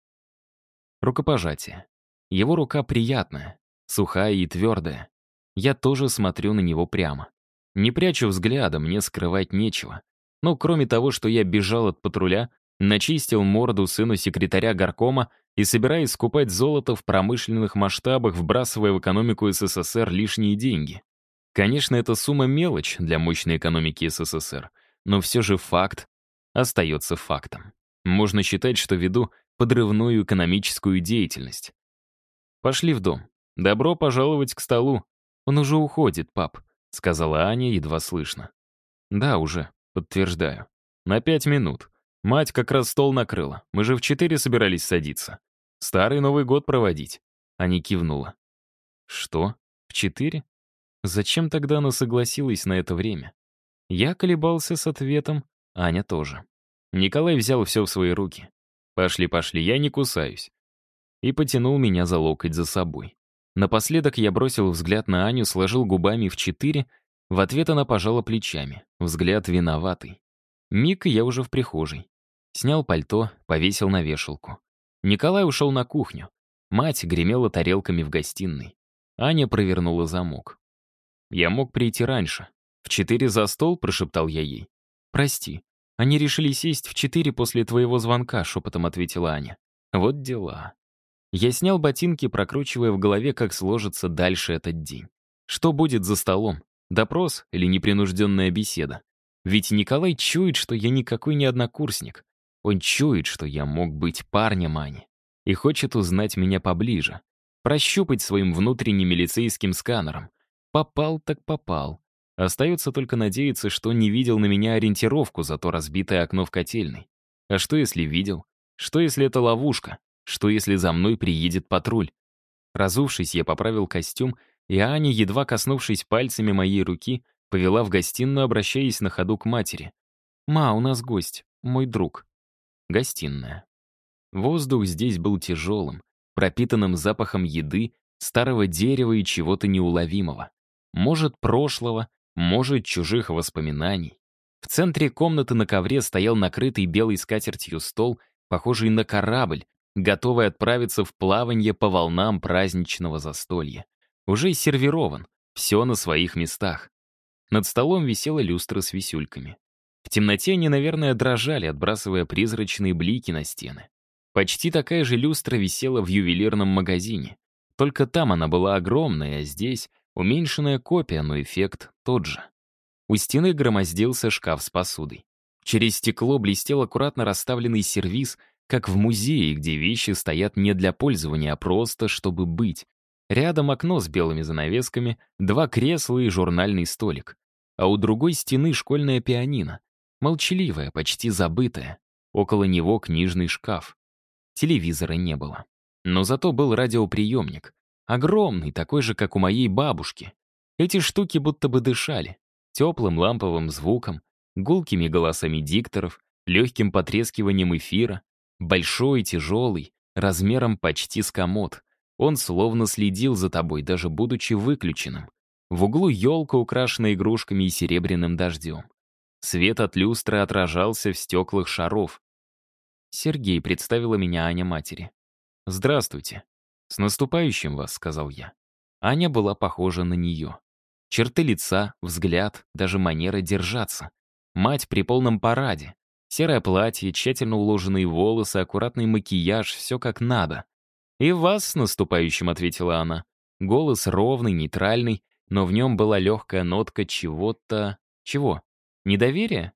Рукопожатие. Его рука приятная, сухая и твердая. Я тоже смотрю на него прямо. Не прячу взгляда, мне скрывать нечего. Но кроме того, что я бежал от патруля, начистил морду сыну секретаря горкома и собираясь скупать золото в промышленных масштабах, вбрасывая в экономику СССР лишние деньги. Конечно, эта сумма мелочь для мощной экономики СССР, но все же факт остается фактом. Можно считать, что веду подрывную экономическую деятельность. Пошли в дом. Добро пожаловать к столу. Он уже уходит, пап, сказала Аня едва слышно. Да, уже, подтверждаю. На пять минут. Мать как раз стол накрыла. Мы же в четыре собирались садиться. Старый Новый год проводить. Аня кивнула. Что? В четыре? Зачем тогда она согласилась на это время? Я колебался с ответом, Аня тоже. Николай взял все в свои руки. «Пошли, пошли, я не кусаюсь». И потянул меня за локоть за собой. Напоследок я бросил взгляд на Аню, сложил губами в четыре, в ответ она пожала плечами, взгляд виноватый. Миг я уже в прихожей. Снял пальто, повесил на вешалку. Николай ушел на кухню. Мать гремела тарелками в гостиной. Аня провернула замок. «Я мог прийти раньше. В четыре за стол?» — прошептал я ей. «Прости, они решили сесть в четыре после твоего звонка», — шепотом ответила Аня. «Вот дела». Я снял ботинки, прокручивая в голове, как сложится дальше этот день. Что будет за столом? Допрос или непринужденная беседа? Ведь Николай чует, что я никакой не однокурсник. Он чует, что я мог быть парнем Ани. И хочет узнать меня поближе. Прощупать своим внутренним милицейским сканером. Попал так попал. Остается только надеяться, что не видел на меня ориентировку за то разбитое окно в котельной. А что, если видел? Что, если это ловушка? Что, если за мной приедет патруль? Разувшись, я поправил костюм, и Аня, едва коснувшись пальцами моей руки, повела в гостиную, обращаясь на ходу к матери. «Ма, у нас гость, мой друг». Гостиная. Воздух здесь был тяжелым, пропитанным запахом еды, старого дерева и чего-то неуловимого. Может, прошлого, может, чужих воспоминаний. В центре комнаты на ковре стоял накрытый белой скатертью стол, похожий на корабль, готовый отправиться в плавание по волнам праздничного застолья. Уже сервирован, все на своих местах. Над столом висела люстра с висюльками. В темноте они, наверное, дрожали, отбрасывая призрачные блики на стены. Почти такая же люстра висела в ювелирном магазине. Только там она была огромная, а здесь Уменьшенная копия, но эффект тот же. У стены громоздился шкаф с посудой. Через стекло блестел аккуратно расставленный сервиз, как в музее, где вещи стоят не для пользования, а просто чтобы быть. Рядом окно с белыми занавесками, два кресла и журнальный столик. А у другой стены школьная пианино. Молчаливая, почти забытая. Около него книжный шкаф. Телевизора не было. Но зато был радиоприемник. Огромный, такой же, как у моей бабушки. Эти штуки будто бы дышали. Теплым ламповым звуком, гулкими голосами дикторов, легким потрескиванием эфира. Большой, тяжелый, размером почти с комод. Он словно следил за тобой, даже будучи выключенным. В углу елка, украшенная игрушками и серебряным дождем. Свет от люстры отражался в стеклах шаров. Сергей представила меня Аня матери. «Здравствуйте. С наступающим вас», — сказал я. Аня была похожа на нее. Черты лица, взгляд, даже манера держаться. Мать при полном параде. Серое платье, тщательно уложенные волосы, аккуратный макияж, все как надо. «И вас с наступающим», — ответила она. Голос ровный, нейтральный, но в нем была легкая нотка чего-то... Чего? Недоверия?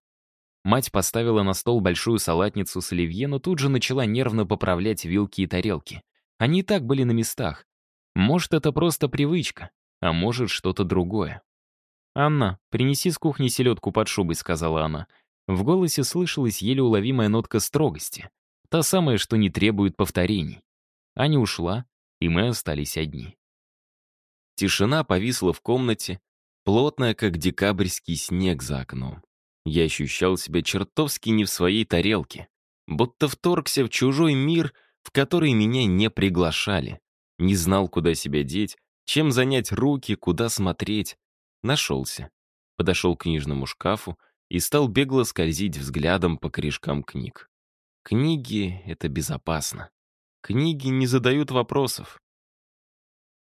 Мать поставила на стол большую салатницу с оливье, но тут же начала нервно поправлять вилки и тарелки. Они и так были на местах. Может, это просто привычка, а может, что-то другое. «Анна, принеси с кухни селедку под шубой», — сказала она. В голосе слышалась еле уловимая нотка строгости. Та самая, что не требует повторений. Аня ушла, и мы остались одни. Тишина повисла в комнате, плотная, как декабрьский снег за окном. Я ощущал себя чертовски не в своей тарелке, будто вторгся в чужой мир, в который меня не приглашали. Не знал, куда себя деть, чем занять руки, куда смотреть. Нашелся. Подошел к книжному шкафу и стал бегло скользить взглядом по корешкам книг. Книги — это безопасно. Книги не задают вопросов.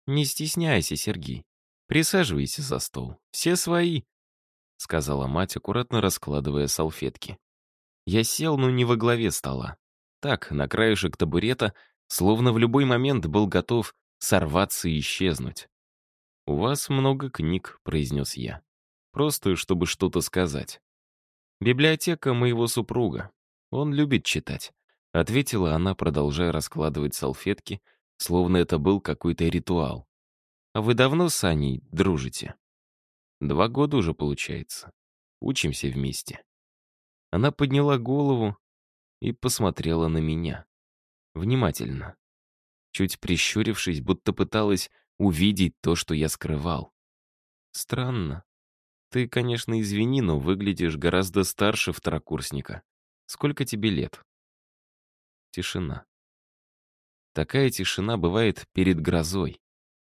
«Не стесняйся, Сергей. Присаживайся за стол. Все свои», — сказала мать, аккуратно раскладывая салфетки. Я сел, но не во главе стола. Так, на краешек табурета, словно в любой момент был готов сорваться и исчезнуть. «У вас много книг», — произнес я. «Просто, чтобы что-то сказать. Библиотека моего супруга. Он любит читать. Ответила она, продолжая раскладывать салфетки, словно это был какой-то ритуал. «А вы давно с Аней дружите?» «Два года уже, получается. Учимся вместе». Она подняла голову и посмотрела на меня. Внимательно. Чуть прищурившись, будто пыталась увидеть то, что я скрывал. «Странно. Ты, конечно, извини, но выглядишь гораздо старше второкурсника. Сколько тебе лет?» Тишина. Такая тишина бывает перед грозой.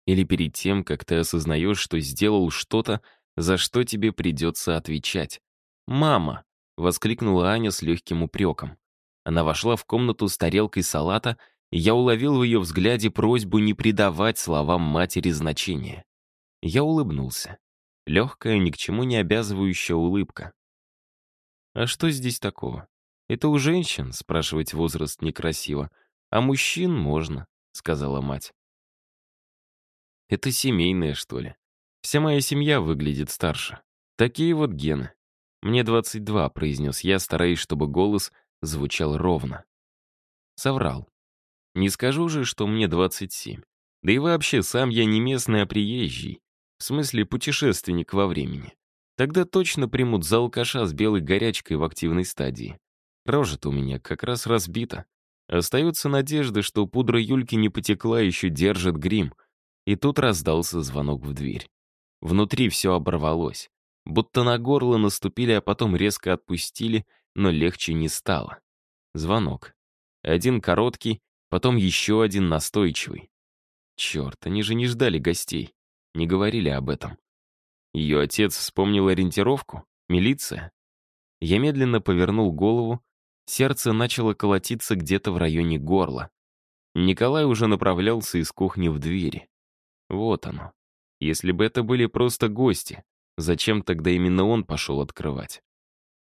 Или перед тем, как ты осознаешь, что сделал что-то, за что тебе придется отвечать. «Мама!» — воскликнула Аня с легким упреком. Она вошла в комнату с тарелкой салата, и я уловил в ее взгляде просьбу не придавать словам матери значения. Я улыбнулся. Легкая, ни к чему не обязывающая улыбка. «А что здесь такого? «Это у женщин спрашивать возраст некрасиво, а мужчин можно», — сказала мать. «Это семейное, что ли? Вся моя семья выглядит старше. Такие вот гены. Мне 22», — произнес я, стараясь, чтобы голос звучал ровно. Соврал. Не скажу же, что мне 27. Да и вообще, сам я не местный, а приезжий. В смысле, путешественник во времени. Тогда точно примут за алкаша с белой горячкой в активной стадии. Рожа-то у меня как раз разбита. Остаются надежды, что пудра Юльки не потекла, еще держит грим. И тут раздался звонок в дверь. Внутри все оборвалось. Будто на горло наступили, а потом резко отпустили, но легче не стало. Звонок. Один короткий, потом еще один настойчивый. Черт, они же не ждали гостей. Не говорили об этом. Ее отец вспомнил ориентировку? Милиция? Я медленно повернул голову Сердце начало колотиться где-то в районе горла. Николай уже направлялся из кухни в двери. Вот оно. Если бы это были просто гости, зачем тогда именно он пошел открывать?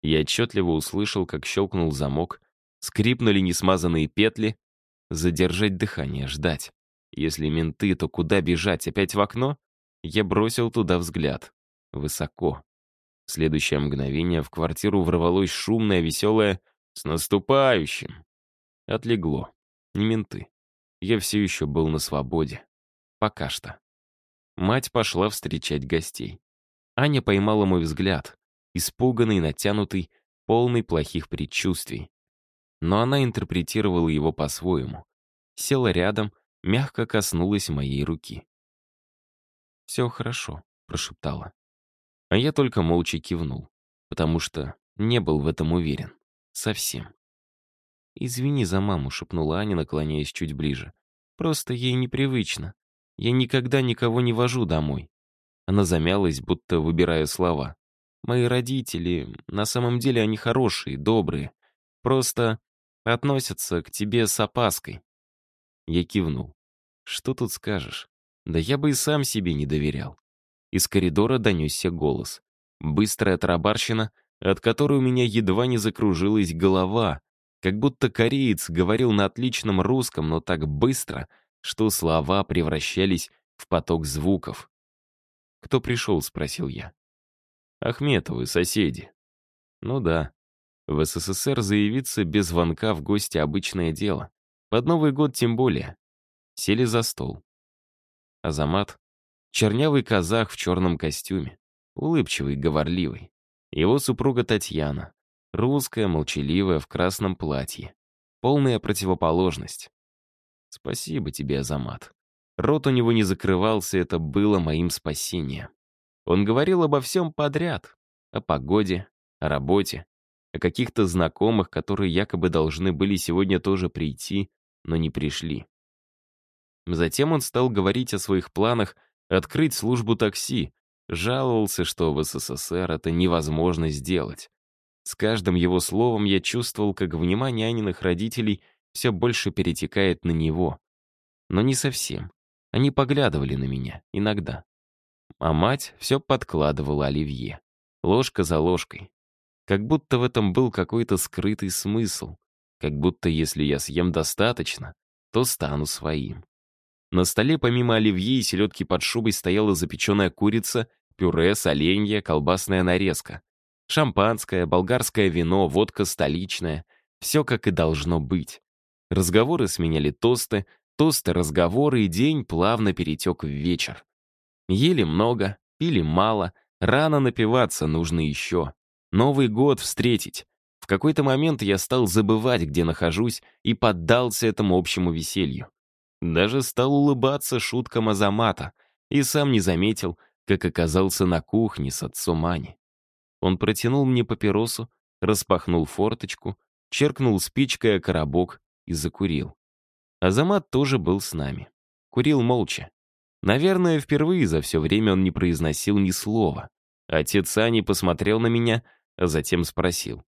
Я отчетливо услышал, как щелкнул замок, скрипнули несмазанные петли, задержать дыхание, ждать. Если менты, то куда бежать, опять в окно? Я бросил туда взгляд. Высоко. В следующее мгновение в квартиру ворвалось шумное, веселое «С наступающим!» Отлегло. Не менты. Я все еще был на свободе. Пока что. Мать пошла встречать гостей. Аня поймала мой взгляд, испуганный, натянутый, полный плохих предчувствий. Но она интерпретировала его по-своему. Села рядом, мягко коснулась моей руки. «Все хорошо», — прошептала. А я только молча кивнул, потому что не был в этом уверен. Совсем. «Извини за маму», — шепнула Аня, наклоняясь чуть ближе. «Просто ей непривычно. Я никогда никого не вожу домой». Она замялась, будто выбирая слова. «Мои родители, на самом деле они хорошие, добрые. Просто относятся к тебе с опаской». Я кивнул. «Что тут скажешь? Да я бы и сам себе не доверял». Из коридора донесся голос. Быстрая тарабарщина, от которой у меня едва не закружилась голова, как будто кореец говорил на отличном русском, но так быстро, что слова превращались в поток звуков. «Кто пришел?» — спросил я. «Ахметовы, соседи». «Ну да. В СССР заявиться без звонка в гости — обычное дело. Под Новый год тем более. Сели за стол. Азамат — чернявый казах в черном костюме, улыбчивый, говорливый. Его супруга Татьяна, русская, молчаливая, в красном платье. Полная противоположность. Спасибо тебе, Азамат. Рот у него не закрывался, это было моим спасением. Он говорил обо всем подряд. О погоде, о работе, о каких-то знакомых, которые якобы должны были сегодня тоже прийти, но не пришли. Затем он стал говорить о своих планах открыть службу такси, жаловался, что в СССР это невозможно сделать. С каждым его словом я чувствовал, как внимание Аниных родителей все больше перетекает на него. Но не совсем. Они поглядывали на меня, иногда. А мать все подкладывала оливье. Ложка за ложкой. Как будто в этом был какой-то скрытый смысл. Как будто если я съем достаточно, то стану своим. На столе помимо оливье и селедки под шубой стояла запеченная курица, пюре, соленья, колбасная нарезка. Шампанское, болгарское вино, водка столичная. Все как и должно быть. Разговоры сменяли тосты, тосты — разговоры, и день плавно перетек в вечер. Ели много, пили мало, рано напиваться нужно еще. Новый год встретить. В какой-то момент я стал забывать, где нахожусь, и поддался этому общему веселью. Даже стал улыбаться шуткам Азамата и сам не заметил, как оказался на кухне с отцом Ани. Он протянул мне папиросу, распахнул форточку, черкнул спичкой о коробок и закурил. Азамат тоже был с нами. Курил молча. Наверное, впервые за все время он не произносил ни слова. Отец Ани посмотрел на меня, а затем спросил.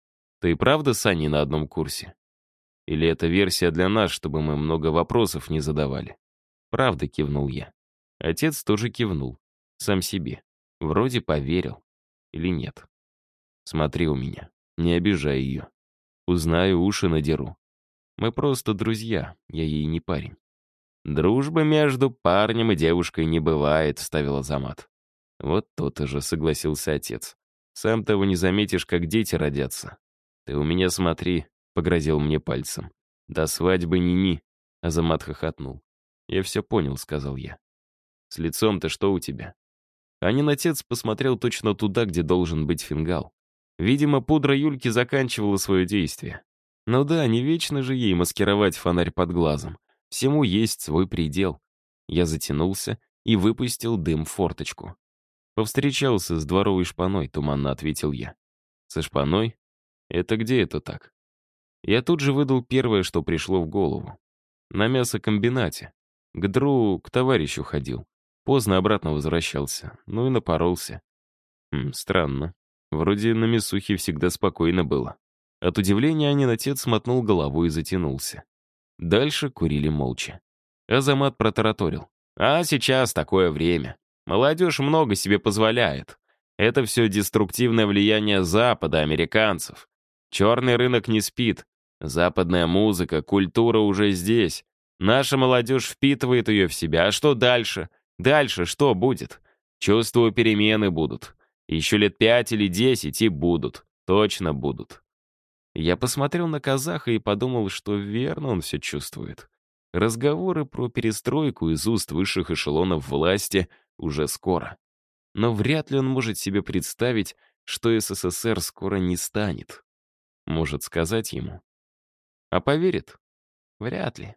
«Ты правда с Аней на одном курсе? Или это версия для нас, чтобы мы много вопросов не задавали?» «Правда», — кивнул я. Отец тоже кивнул. Сам себе. Вроде поверил. Или нет. «Смотри у меня. Не обижай ее. Узнаю, уши надеру. Мы просто друзья, я ей не парень». «Дружбы между парнем и девушкой не бывает», — вставил Азамат. «Вот то-то же», — согласился отец. «Сам того не заметишь, как дети родятся. Ты у меня смотри», — погрозил мне пальцем. «До свадьбы ни-ни», — Азамат хохотнул. «Я все понял», — сказал я. «С лицом-то что у тебя?» Анин отец посмотрел точно туда, где должен быть фингал. Видимо, пудра Юльки заканчивала свое действие. Ну да, не вечно же ей маскировать фонарь под глазом. Всему есть свой предел. Я затянулся и выпустил дым в форточку. «Повстречался с дворовой шпаной», — туманно ответил я. «Со шпаной? Это где это так?» Я тут же выдал первое, что пришло в голову. На мясокомбинате. К Дру, к товарищу ходил. Поздно обратно возвращался. Ну и напоролся. Хм, странно. Вроде на мясухе всегда спокойно было. От удивления Анин отец мотнул головой и затянулся. Дальше курили молча. Азамат протараторил. «А сейчас такое время. Молодежь много себе позволяет. Это все деструктивное влияние Запада, американцев. Черный рынок не спит. Западная музыка, культура уже здесь. Наша молодежь впитывает ее в себя. А что дальше? Дальше что будет? Чувствую, перемены будут. Еще лет пять или десять и будут. Точно будут. Я посмотрел на казаха и подумал, что верно он все чувствует. Разговоры про перестройку из уст высших эшелонов власти уже скоро. Но вряд ли он может себе представить, что СССР скоро не станет. Может сказать ему. А поверит? Вряд ли.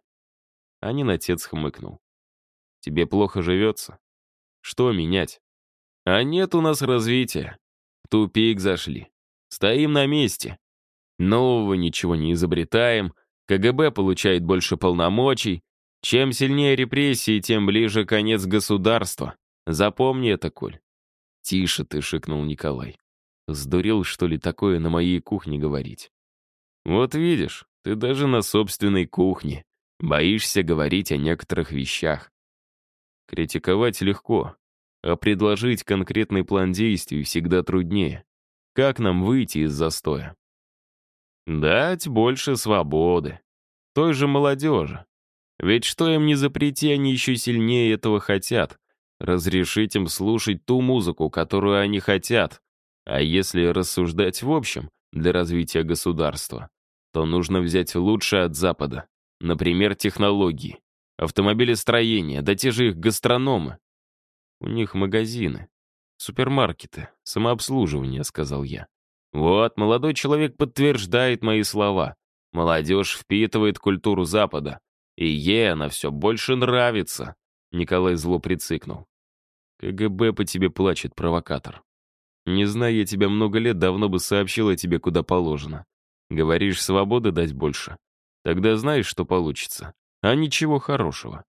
Анин отец хмыкнул. Тебе плохо живется? Что менять? А нет у нас развития. В тупик зашли. Стоим на месте. Нового ничего не изобретаем, КГБ получает больше полномочий. Чем сильнее репрессии, тем ближе конец государства. Запомни это, Коль. «Тише ты», — шикнул Николай. «Сдурел, что ли, такое на моей кухне говорить?» «Вот видишь, ты даже на собственной кухне боишься говорить о некоторых вещах. Критиковать легко, а предложить конкретный план действий всегда труднее. Как нам выйти из застоя? Дать больше свободы. Той же молодежи. Ведь что им не запрети, они еще сильнее этого хотят. Разрешить им слушать ту музыку, которую они хотят. А если рассуждать в общем, для развития государства, то нужно взять лучшее от Запада. Например, технологии, автомобилестроение, да те же их гастрономы. У них магазины, супермаркеты, самообслуживание, сказал я. Вот, молодой человек подтверждает мои слова. Молодежь впитывает культуру Запада. И ей она все больше нравится. Николай зло прицикнул. КГБ по тебе плачет, провокатор. Не зная я тебя много лет, давно бы сообщил о тебе куда положено. Говоришь, свободы дать больше. Тогда знаешь, что получится. А ничего хорошего.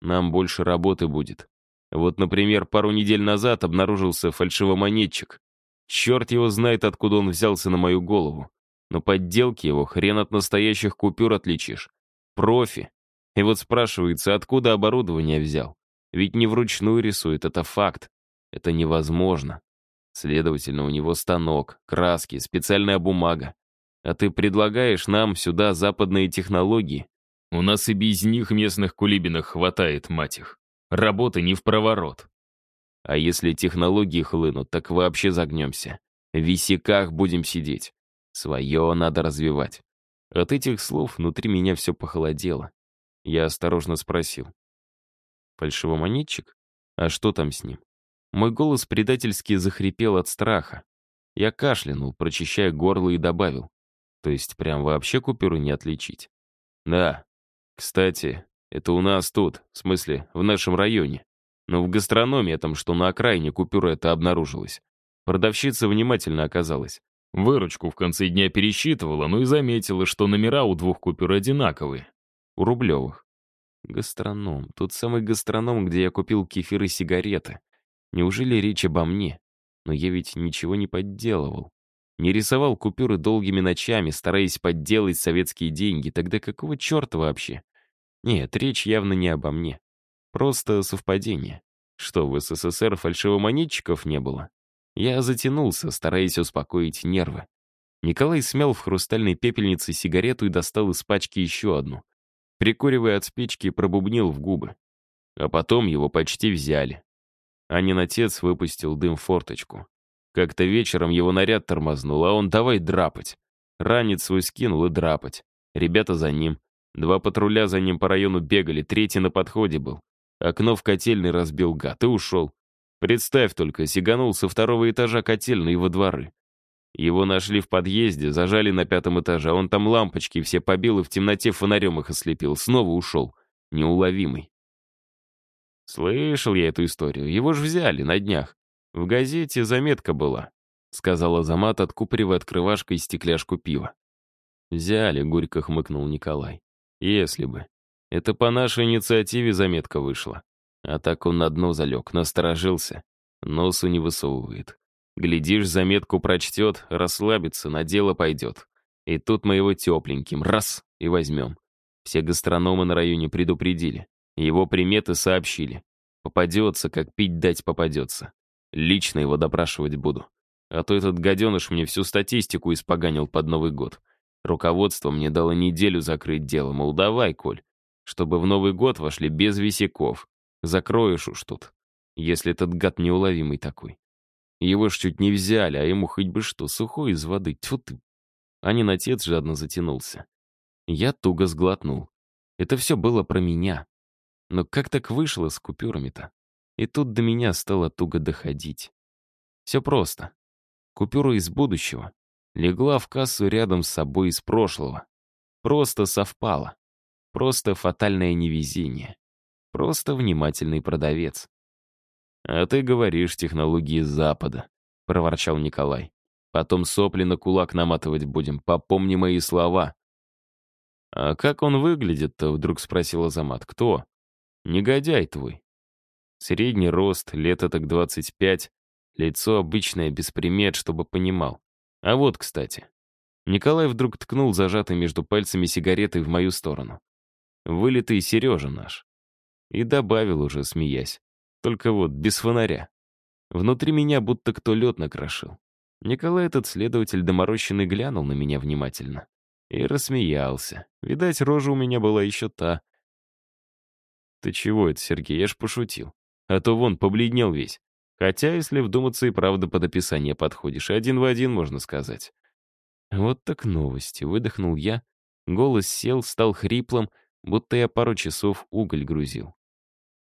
Нам больше работы будет. Вот, например, пару недель назад обнаружился фальшивомонетчик. Черт его знает, откуда он взялся на мою голову. Но подделки его хрен от настоящих купюр отличишь. Профи. И вот спрашивается, откуда оборудование взял? Ведь не вручную рисует, это факт. Это невозможно. Следовательно, у него станок, краски, специальная бумага. А ты предлагаешь нам сюда западные технологии? У нас и без них местных кулибинах хватает, мать их. Работы не в проворот. А если технологии хлынут, так вообще загнемся. В висяках будем сидеть. Свое надо развивать. От этих слов внутри меня все похолодело. Я осторожно спросил. Фальшивомонетчик? А что там с ним? Мой голос предательски захрипел от страха. Я кашлянул, прочищая горло и добавил. То есть прям вообще купюры не отличить. Да. Кстати, это у нас тут, в смысле, в нашем районе. Но в гастрономе там, что на окраине купюра это обнаружилась. Продавщица внимательно оказалась. Выручку в конце дня пересчитывала, но и заметила, что номера у двух купюр одинаковые. У рублевых. Гастроном. Тот самый гастроном, где я купил кефир и сигареты. Неужели речь обо мне? Но я ведь ничего не подделывал. Не рисовал купюры долгими ночами, стараясь подделать советские деньги. Тогда какого черта вообще? Нет, речь явно не обо мне. Просто совпадение. Что, в СССР фальшивомонетчиков не было? Я затянулся, стараясь успокоить нервы. Николай смял в хрустальной пепельнице сигарету и достал из пачки еще одну. Прикуривая от спички, пробубнил в губы. А потом его почти взяли. Анин отец выпустил дым в форточку. Как-то вечером его наряд тормознул, а он давай драпать. Ранец свой скинул и драпать. Ребята за ним. Два патруля за ним по району бегали, третий на подходе был. Окно в котельной разбил гад и ушел. Представь только, сиганул со второго этажа котельной во дворы. Его нашли в подъезде, зажали на пятом этаже, а он там лампочки все побил и в темноте фонарем их ослепил. Снова ушел. Неуловимый. Слышал я эту историю. Его ж взяли на днях. В газете заметка была, сказала Замат, откупоривая открывашкой стекляшку пива. Взяли, горько хмыкнул Николай. Если бы. Это по нашей инициативе заметка вышла. А так он на дно залег, насторожился. Носу не высовывает. Глядишь, заметку прочтет, расслабится, на дело пойдет. И тут мы его тепленьким, раз, и возьмем. Все гастрономы на районе предупредили. Его приметы сообщили. Попадется, как пить дать попадется. Лично его допрашивать буду. А то этот гаденыш мне всю статистику испоганил под Новый год. Руководство мне дало неделю закрыть дело, мол, давай, Коль, чтобы в Новый год вошли без висяков. Закроешь уж тут, если этот гад неуловимый такой. Его ж чуть не взяли, а ему хоть бы что, сухой из воды, тьфу ты. Анин отец жадно затянулся. Я туго сглотнул. Это все было про меня. Но как так вышло с купюрами-то? И тут до меня стало туго доходить. Все просто. Купюра из будущего легла в кассу рядом с собой из прошлого. Просто совпало. Просто фатальное невезение. Просто внимательный продавец. «А ты говоришь технологии Запада», — проворчал Николай. «Потом сопли на кулак наматывать будем, попомни мои слова». «А как он выглядит-то?» — вдруг спросил Азамат. «Кто?» «Негодяй твой». Средний рост, лет так 25, лицо обычное, без примет, чтобы понимал. А вот, кстати. Николай вдруг ткнул зажатой между пальцами сигаретой в мою сторону. Вылитый Сережа наш. И добавил уже, смеясь. Только вот без фонаря. Внутри меня будто кто лед накрошил. Николай этот следователь доморощенный глянул на меня внимательно. И рассмеялся. Видать, рожа у меня была еще та. «Ты чего это, Сергей? Я ж пошутил. А то вон, побледнел весь. Хотя, если вдуматься, и правда под описание подходишь. Один в один, можно сказать». Вот так новости. Выдохнул я. Голос сел, стал хриплым, будто я пару часов уголь грузил.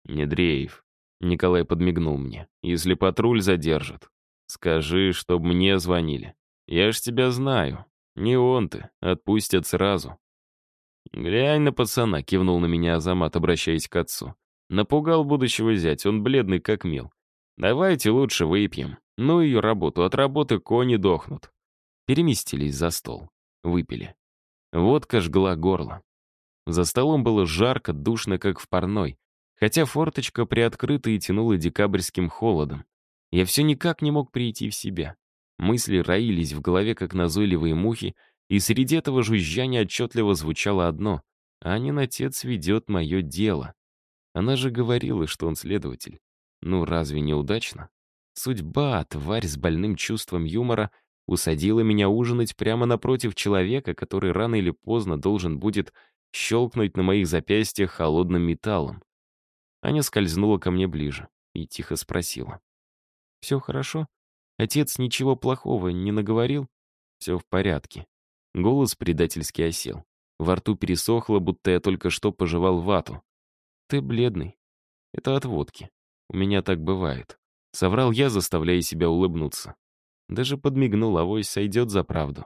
«Не дрейф», Николай подмигнул мне. «Если патруль задержит, скажи, чтоб мне звонили. Я ж тебя знаю. Не он ты, отпустят сразу». «Глянь на пацана», — кивнул на меня Азамат, обращаясь к отцу. Напугал будущего зять, он бледный как мел. «Давайте лучше выпьем. Ну ее работу, от работы кони дохнут». Переместились за стол. Выпили. Водка жгла горло. За столом было жарко, душно, как в парной хотя форточка приоткрыта и тянула декабрьским холодом. Я все никак не мог прийти в себя. Мысли роились в голове, как назойливые мухи, и среди этого жужжания отчетливо звучало одно — Анин отец ведет мое дело. Она же говорила, что он следователь. Ну, разве не удачно? Судьба, тварь с больным чувством юмора, усадила меня ужинать прямо напротив человека, который рано или поздно должен будет щелкнуть на моих запястьях холодным металлом. Аня скользнула ко мне ближе и тихо спросила. «Все хорошо? Отец ничего плохого не наговорил?» «Все в порядке». Голос предательски осел. Во рту пересохло, будто я только что пожевал вату. «Ты бледный. Это от водки. У меня так бывает». Соврал я, заставляя себя улыбнуться. Даже подмигнул, авось сойдет за правду.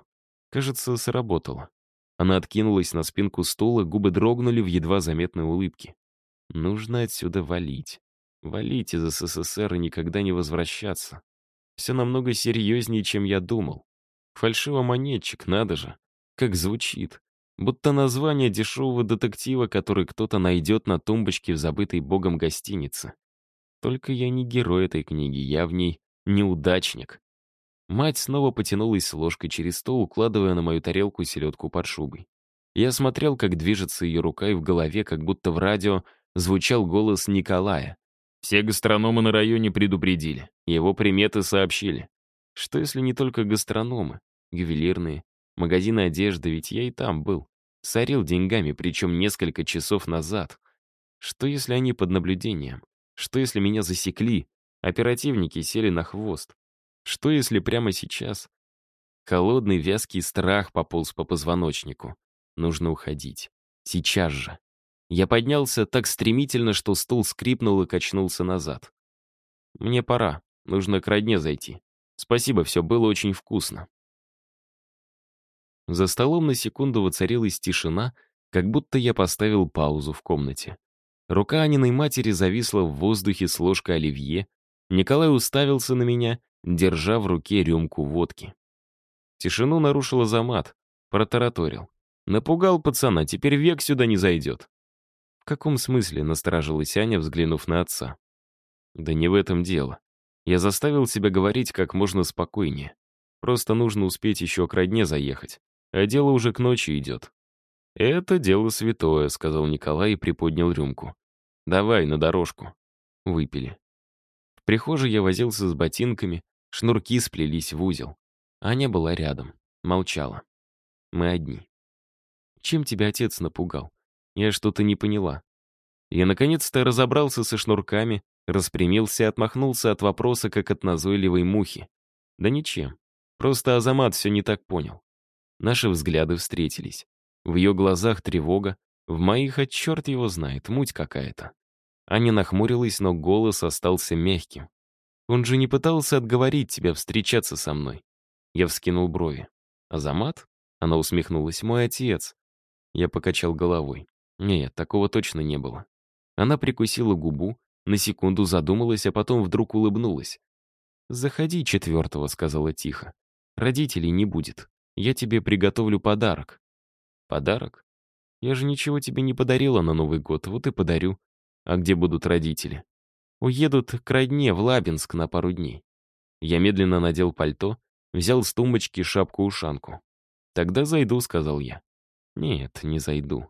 Кажется, сработало. Она откинулась на спинку стула, губы дрогнули в едва заметной улыбке. Нужно отсюда валить. Валить из СССР и никогда не возвращаться. Все намного серьезнее, чем я думал. Фальшивомонетчик, надо же. Как звучит. Будто название дешевого детектива, который кто-то найдет на тумбочке в забытой богом гостинице. Только я не герой этой книги, я в ней неудачник. Мать снова потянулась ложкой через стол, укладывая на мою тарелку селедку под шубой. Я смотрел, как движется ее рука, и в голове, как будто в радио, звучал голос Николая. Все гастрономы на районе предупредили, его приметы сообщили. Что если не только гастрономы, ювелирные, магазины одежды, ведь я и там был. Сорил деньгами, причем несколько часов назад. Что если они под наблюдением? Что если меня засекли? Оперативники сели на хвост. Что если прямо сейчас? Холодный вязкий страх пополз по позвоночнику. Нужно уходить. Сейчас же. Я поднялся так стремительно, что стул скрипнул и качнулся назад. «Мне пора. Нужно к родне зайти. Спасибо, все было очень вкусно». За столом на секунду воцарилась тишина, как будто я поставил паузу в комнате. Рука Аниной матери зависла в воздухе с ложкой оливье. Николай уставился на меня, держа в руке рюмку водки. Тишину нарушил Замат, протараторил. Напугал пацана, теперь век сюда не зайдет. «В каком смысле?» — насторожилась Аня, взглянув на отца. «Да не в этом дело. Я заставил себя говорить как можно спокойнее. Просто нужно успеть еще к родне заехать, а дело уже к ночи идет». «Это дело святое», — сказал Николай и приподнял рюмку. «Давай, на дорожку». Выпили. В прихожей я возился с ботинками, шнурки сплелись в узел. Аня была рядом, молчала. Мы одни. «Чем тебя отец напугал?» Я что-то не поняла. Я наконец-то разобрался со шнурками, распрямился и отмахнулся от вопроса, как от назойливой мухи. Да ничем. Просто Азамат все не так понял. Наши взгляды встретились. В ее глазах тревога, В моих, от черт его знает, муть какая-то. Аня нахмурилась, но голос остался мягким. Он же не пытался отговорить тебя встречаться со мной. Я вскинул брови. «Азамат?» Она усмехнулась. «Мой отец». Я покачал головой. Нет, такого точно не было. Она прикусила губу, на секунду задумалась, а потом вдруг улыбнулась. «Заходи четвертого», — сказала тихо. «Родителей не будет. Я тебе приготовлю подарок». «Подарок? Я же ничего тебе не подарила на Новый год, вот и подарю. А где будут родители?» «Уедут к родне в Лабинск на пару дней». Я медленно надел пальто, взял с тумбочки шапку-ушанку. «Тогда зайду», — сказал я. «Нет, не зайду.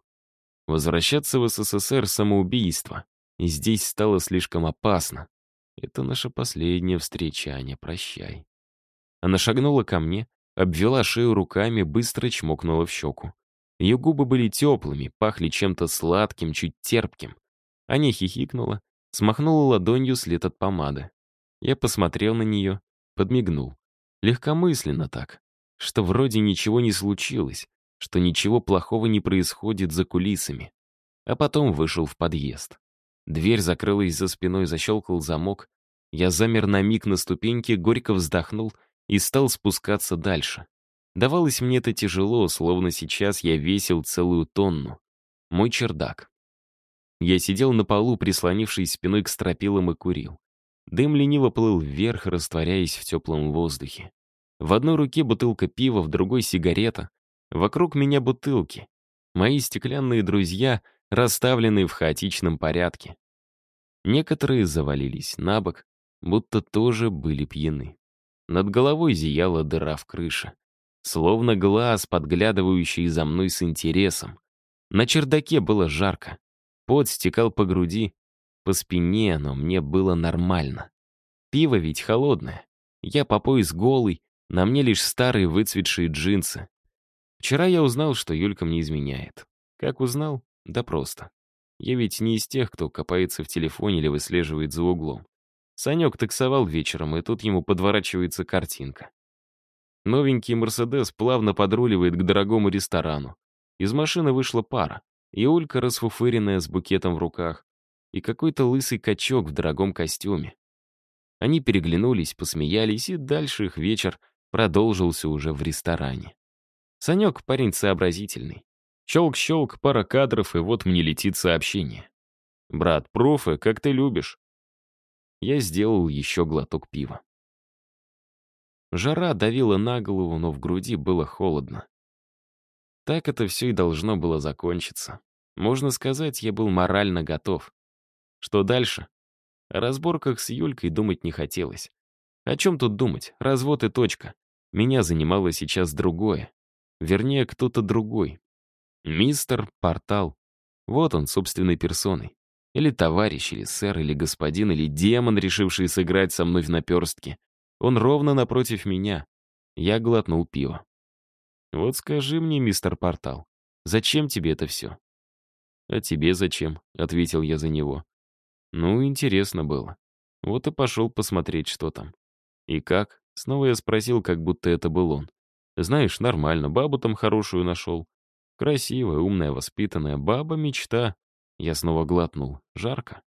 Возвращаться в СССР — самоубийство. И здесь стало слишком опасно. Это наша последняя встреча, Аня, прощай. Она шагнула ко мне, обвела шею руками, быстро чмокнула в щеку. Ее губы были теплыми, пахли чем-то сладким, чуть терпким. Аня хихикнула, смахнула ладонью след от помады. Я посмотрел на нее, подмигнул. Легкомысленно так, что вроде ничего не случилось, что ничего плохого не происходит за кулисами. А потом вышел в подъезд. Дверь закрылась за спиной, защелкал замок. Я замер на миг на ступеньке, горько вздохнул и стал спускаться дальше. Давалось мне это тяжело, словно сейчас я весил целую тонну. Мой чердак. Я сидел на полу, прислонившись спиной к стропилам и курил. Дым лениво плыл вверх, растворяясь в теплом воздухе. В одной руке бутылка пива, в другой — сигарета. Вокруг меня бутылки. Мои стеклянные друзья расставленные в хаотичном порядке. Некоторые завалились на бок, будто тоже были пьяны. Над головой зияла дыра в крыше. Словно глаз, подглядывающий за мной с интересом. На чердаке было жарко. Пот стекал по груди, по спине, но мне было нормально. Пиво ведь холодное. Я по пояс голый, на мне лишь старые выцветшие джинсы. Вчера я узнал, что Юлька мне изменяет. Как узнал? Да просто. Я ведь не из тех, кто копается в телефоне или выслеживает за углом. Санек таксовал вечером, и тут ему подворачивается картинка. Новенький «Мерседес» плавно подруливает к дорогому ресторану. Из машины вышла пара. Юлька, расфуфыренная, с букетом в руках, и какой-то лысый качок в дорогом костюме. Они переглянулись, посмеялись, и дальше их вечер продолжился уже в ресторане. Санек парень сообразительный. Щелк-щелк, пара кадров, и вот мне летит сообщение. «Брат, профы, как ты любишь?» Я сделал еще глоток пива. Жара давила на голову, но в груди было холодно. Так это все и должно было закончиться. Можно сказать, я был морально готов. Что дальше? О разборках с Юлькой думать не хотелось. О чем тут думать? Развод и точка. Меня занимало сейчас другое. Вернее, кто-то другой. Мистер Портал. Вот он, собственной персоной. Или товарищ, или сэр, или господин, или демон, решивший сыграть со мной в наперстке. Он ровно напротив меня. Я глотнул пиво. «Вот скажи мне, мистер Портал, зачем тебе это все?» «А тебе зачем?» — ответил я за него. «Ну, интересно было. Вот и пошел посмотреть, что там». «И как?» — снова я спросил, как будто это был он. «Знаешь, нормально, бабу там хорошую нашел. Красивая, умная, воспитанная баба-мечта. Я снова глотнул. Жарко.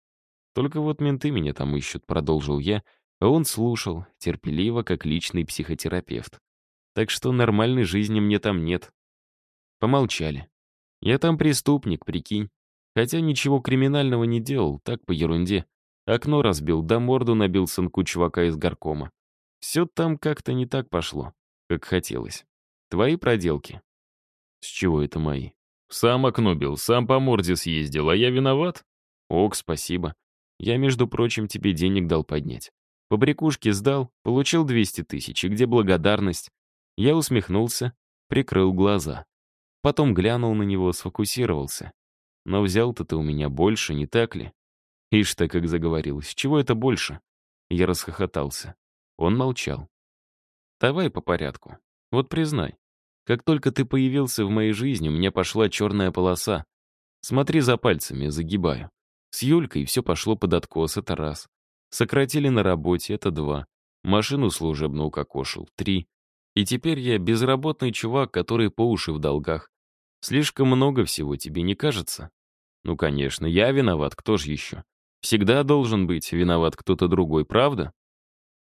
Только вот менты меня там ищут, продолжил я, а он слушал, терпеливо, как личный психотерапевт. Так что нормальной жизни мне там нет. Помолчали. Я там преступник, прикинь. Хотя ничего криминального не делал, так по ерунде. Окно разбил, да морду набил сынку чувака из горкома. Все там как-то не так пошло, как хотелось. Твои проделки. С чего это мои? Сам окно бил, сам по морде съездил, а я виноват? Ок, спасибо. Я, между прочим, тебе денег дал поднять. По брякушке сдал, получил 200 тысяч, и где благодарность? Я усмехнулся, прикрыл глаза. Потом глянул на него, сфокусировался. Но взял-то ты у меня больше, не так ли? Ишь ты, как заговорил, с чего это больше? Я расхохотался. Он молчал. Давай по порядку. Вот признай, как только ты появился в моей жизни, у меня пошла черная полоса. Смотри за пальцами, загибаю. С Юлькой все пошло под откос, это раз. Сократили на работе, это два. Машину служебно укокошил, три. И теперь я безработный чувак, который по уши в долгах. Слишком много всего тебе не кажется? Ну, конечно, я виноват, кто же еще? Всегда должен быть виноват кто-то другой, правда?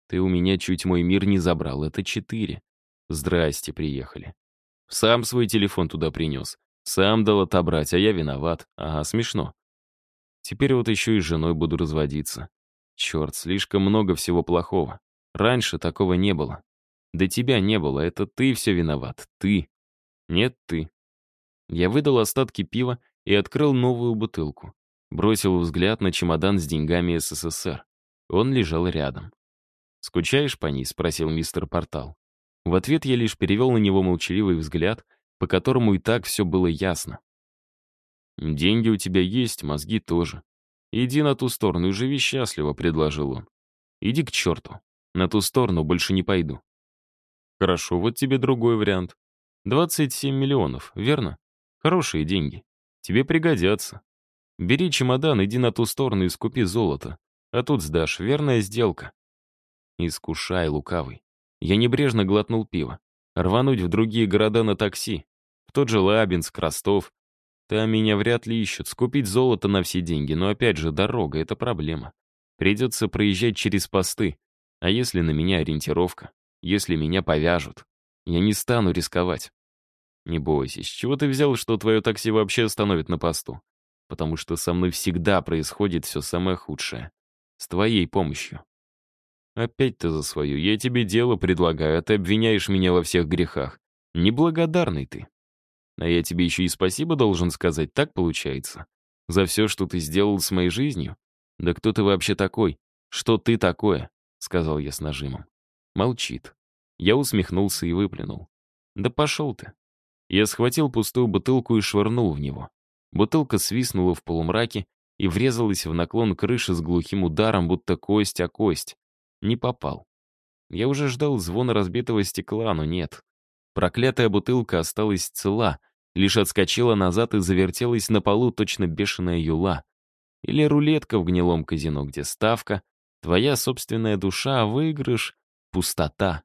Ты у меня чуть мой мир не забрал, это четыре. Здрасте, приехали. Сам свой телефон туда принес. Сам дал отобрать, а я виноват. Ага, смешно. Теперь вот еще и с женой буду разводиться. Черт, слишком много всего плохого. Раньше такого не было. Да тебя не было, это ты все виноват. Ты. Нет, ты. Я выдал остатки пива и открыл новую бутылку. Бросил взгляд на чемодан с деньгами СССР. Он лежал рядом. «Скучаешь по ней?» — спросил мистер Портал. В ответ я лишь перевел на него молчаливый взгляд, по которому и так все было ясно. «Деньги у тебя есть, мозги тоже. Иди на ту сторону и живи счастливо», — предложил он. «Иди к черту. На ту сторону больше не пойду». «Хорошо, вот тебе другой вариант. 27 миллионов, верно? Хорошие деньги. Тебе пригодятся. Бери чемодан, иди на ту сторону и скупи золото. А тут сдашь, верная сделка». Искушай, лукавый. Я небрежно глотнул пиво. Рвануть в другие города на такси. В тот же Лабинск, Ростов. Там меня вряд ли ищут. Скупить золото на все деньги. Но опять же, дорога — это проблема. Придется проезжать через посты. А если на меня ориентировка? Если меня повяжут? Я не стану рисковать. Не бойся, с чего ты взял, что твое такси вообще остановит на посту? Потому что со мной всегда происходит все самое худшее. С твоей помощью. Опять ты за свое. Я тебе дело предлагаю, а ты обвиняешь меня во всех грехах. Неблагодарный ты. А я тебе еще и спасибо должен сказать, так получается? За все, что ты сделал с моей жизнью? Да кто ты вообще такой? Что ты такое? Сказал я с нажимом. Молчит. Я усмехнулся и выплюнул. Да пошел ты. Я схватил пустую бутылку и швырнул в него. Бутылка свистнула в полумраке и врезалась в наклон крыши с глухим ударом, будто кость о кость. Не попал. Я уже ждал звона разбитого стекла, но нет. Проклятая бутылка осталась цела, лишь отскочила назад и завертелась на полу точно бешеная юла. Или рулетка в гнилом казино, где ставка — твоя собственная душа, а выигрыш — пустота.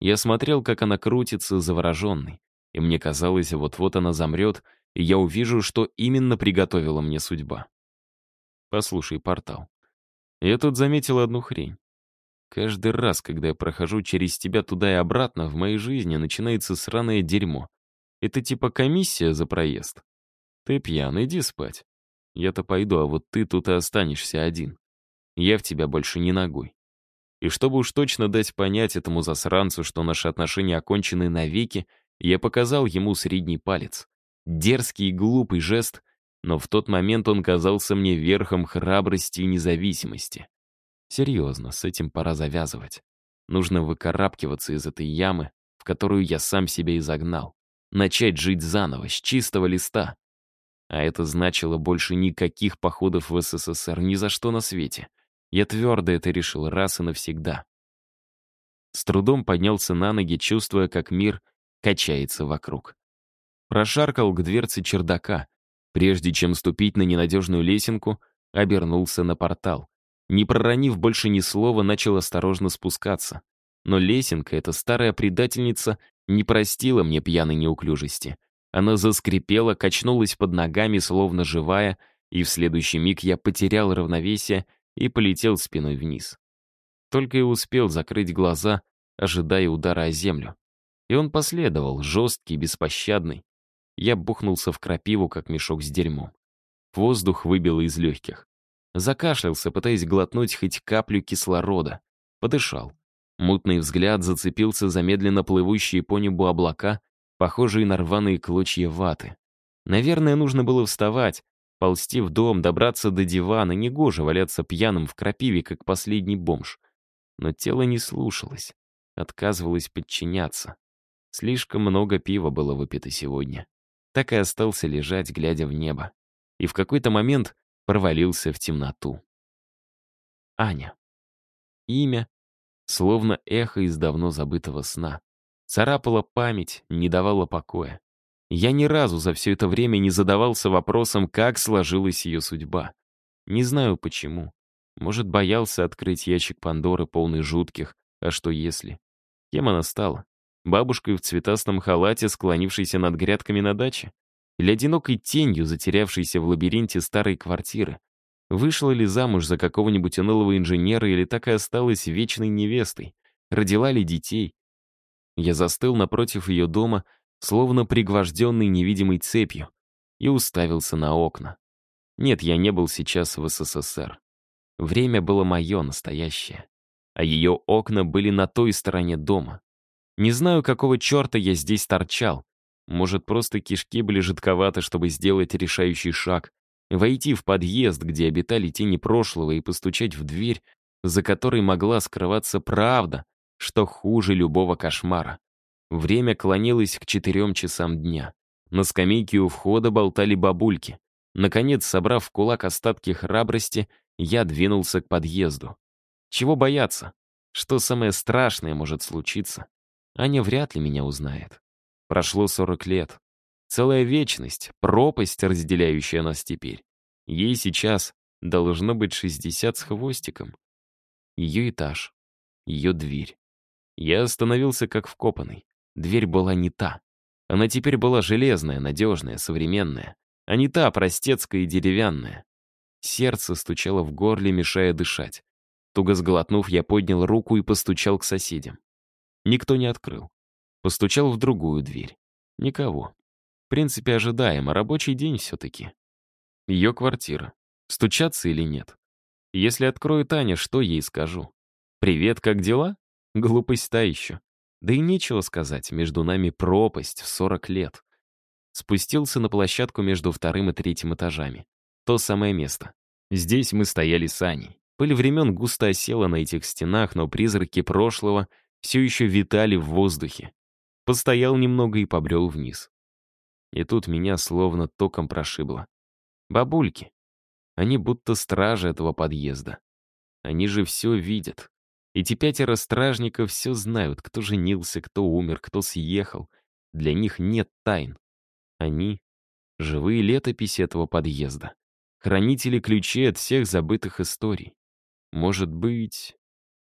Я смотрел, как она крутится, завороженный, и мне казалось, вот-вот она замрет, и я увижу, что именно приготовила мне судьба. Послушай, портал. Я тут заметил одну хрень. Каждый раз, когда я прохожу через тебя туда и обратно, в моей жизни начинается сраное дерьмо. Это типа комиссия за проезд. Ты пьян, иди спать. Я-то пойду, а вот ты тут и останешься один. Я в тебя больше не ногой. И чтобы уж точно дать понять этому засранцу, что наши отношения окончены навеки, я показал ему средний палец. Дерзкий и глупый жест, но в тот момент он казался мне верхом храбрости и независимости. Серьезно, с этим пора завязывать. Нужно выкарабкиваться из этой ямы, в которую я сам себя изогнал. Начать жить заново, с чистого листа. А это значило больше никаких походов в СССР ни за что на свете. Я твердо это решил раз и навсегда. С трудом поднялся на ноги, чувствуя, как мир качается вокруг. Прошаркал к дверце чердака. Прежде чем ступить на ненадежную лесенку, обернулся на портал. Не проронив больше ни слова, начал осторожно спускаться. Но лесенка, эта старая предательница, не простила мне пьяной неуклюжести. Она заскрипела, качнулась под ногами, словно живая, и в следующий миг я потерял равновесие и полетел спиной вниз. Только и успел закрыть глаза, ожидая удара о землю. И он последовал, жесткий, беспощадный. Я бухнулся в крапиву, как мешок с дерьмом. Воздух выбило из легких. Закашлялся, пытаясь глотнуть хоть каплю кислорода. Подышал. Мутный взгляд зацепился за медленно плывущие по небу облака, похожие на рваные клочья ваты. Наверное, нужно было вставать, ползти в дом, добраться до дивана, негоже валяться пьяным в крапиве, как последний бомж. Но тело не слушалось, отказывалось подчиняться. Слишком много пива было выпито сегодня. Так и остался лежать, глядя в небо. И в какой-то момент провалился в темноту. Аня. Имя, словно эхо из давно забытого сна. Царапала память, не давала покоя. Я ни разу за все это время не задавался вопросом, как сложилась ее судьба. Не знаю почему. Может, боялся открыть ящик Пандоры, полный жутких. А что если? Кем она стала? Бабушкой в цветастом халате, склонившейся над грядками на даче? Или одинокой тенью, затерявшейся в лабиринте старой квартиры. Вышла ли замуж за какого-нибудь унылого инженера или так и осталась вечной невестой? Родила ли детей? Я застыл напротив ее дома, словно пригвожденный невидимой цепью, и уставился на окна. Нет, я не был сейчас в СССР. Время было мое, настоящее. А ее окна были на той стороне дома. Не знаю, какого черта я здесь торчал. Может, просто кишки были жидковаты, чтобы сделать решающий шаг, войти в подъезд, где обитали тени прошлого, и постучать в дверь, за которой могла скрываться правда, что хуже любого кошмара. Время клонилось к четырем часам дня. На скамейке у входа болтали бабульки. Наконец, собрав в кулак остатки храбрости, я двинулся к подъезду. Чего бояться? Что самое страшное может случиться? Аня вряд ли меня узнает. Прошло 40 лет. Целая вечность, пропасть, разделяющая нас теперь. Ей сейчас должно быть 60 с хвостиком. Ее этаж, ее дверь. Я остановился как вкопанный. Дверь была не та. Она теперь была железная, надежная, современная, а не та простецкая и деревянная. Сердце стучало в горле, мешая дышать. Туго сглотнув, я поднял руку и постучал к соседям. Никто не открыл. Постучал в другую дверь. Никого. В принципе, ожидаемо, рабочий день все-таки. Ее квартира. Стучаться или нет? Если открою Таня, что ей скажу? «Привет, как дела?» Глупость та еще. Да и нечего сказать, между нами пропасть в 40 лет. Спустился на площадку между вторым и третьим этажами. То самое место. Здесь мы стояли с Аней. Пыль времен густо осела на этих стенах, но призраки прошлого все еще витали в воздухе. Постоял немного и побрел вниз. И тут меня словно током прошибло. Бабульки. Они будто стражи этого подъезда. Они же все видят. Эти пятеро стражников все знают, кто женился, кто умер, кто съехал. Для них нет тайн. Они — живые летописи этого подъезда. Хранители ключей от всех забытых историй. Может быть...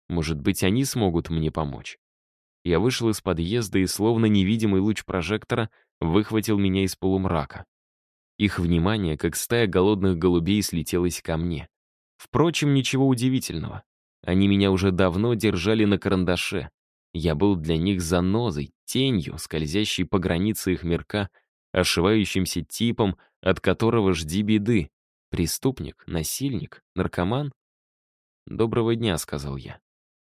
Может быть, они смогут мне помочь. Я вышел из подъезда и, словно невидимый луч прожектора, выхватил меня из полумрака. Их внимание, как стая голодных голубей, слетелось ко мне. Впрочем, ничего удивительного. Они меня уже давно держали на карандаше. Я был для них занозой, тенью, скользящей по границе их мирка, ошивающимся типом, от которого жди беды. Преступник, насильник, наркоман? «Доброго дня», — сказал я.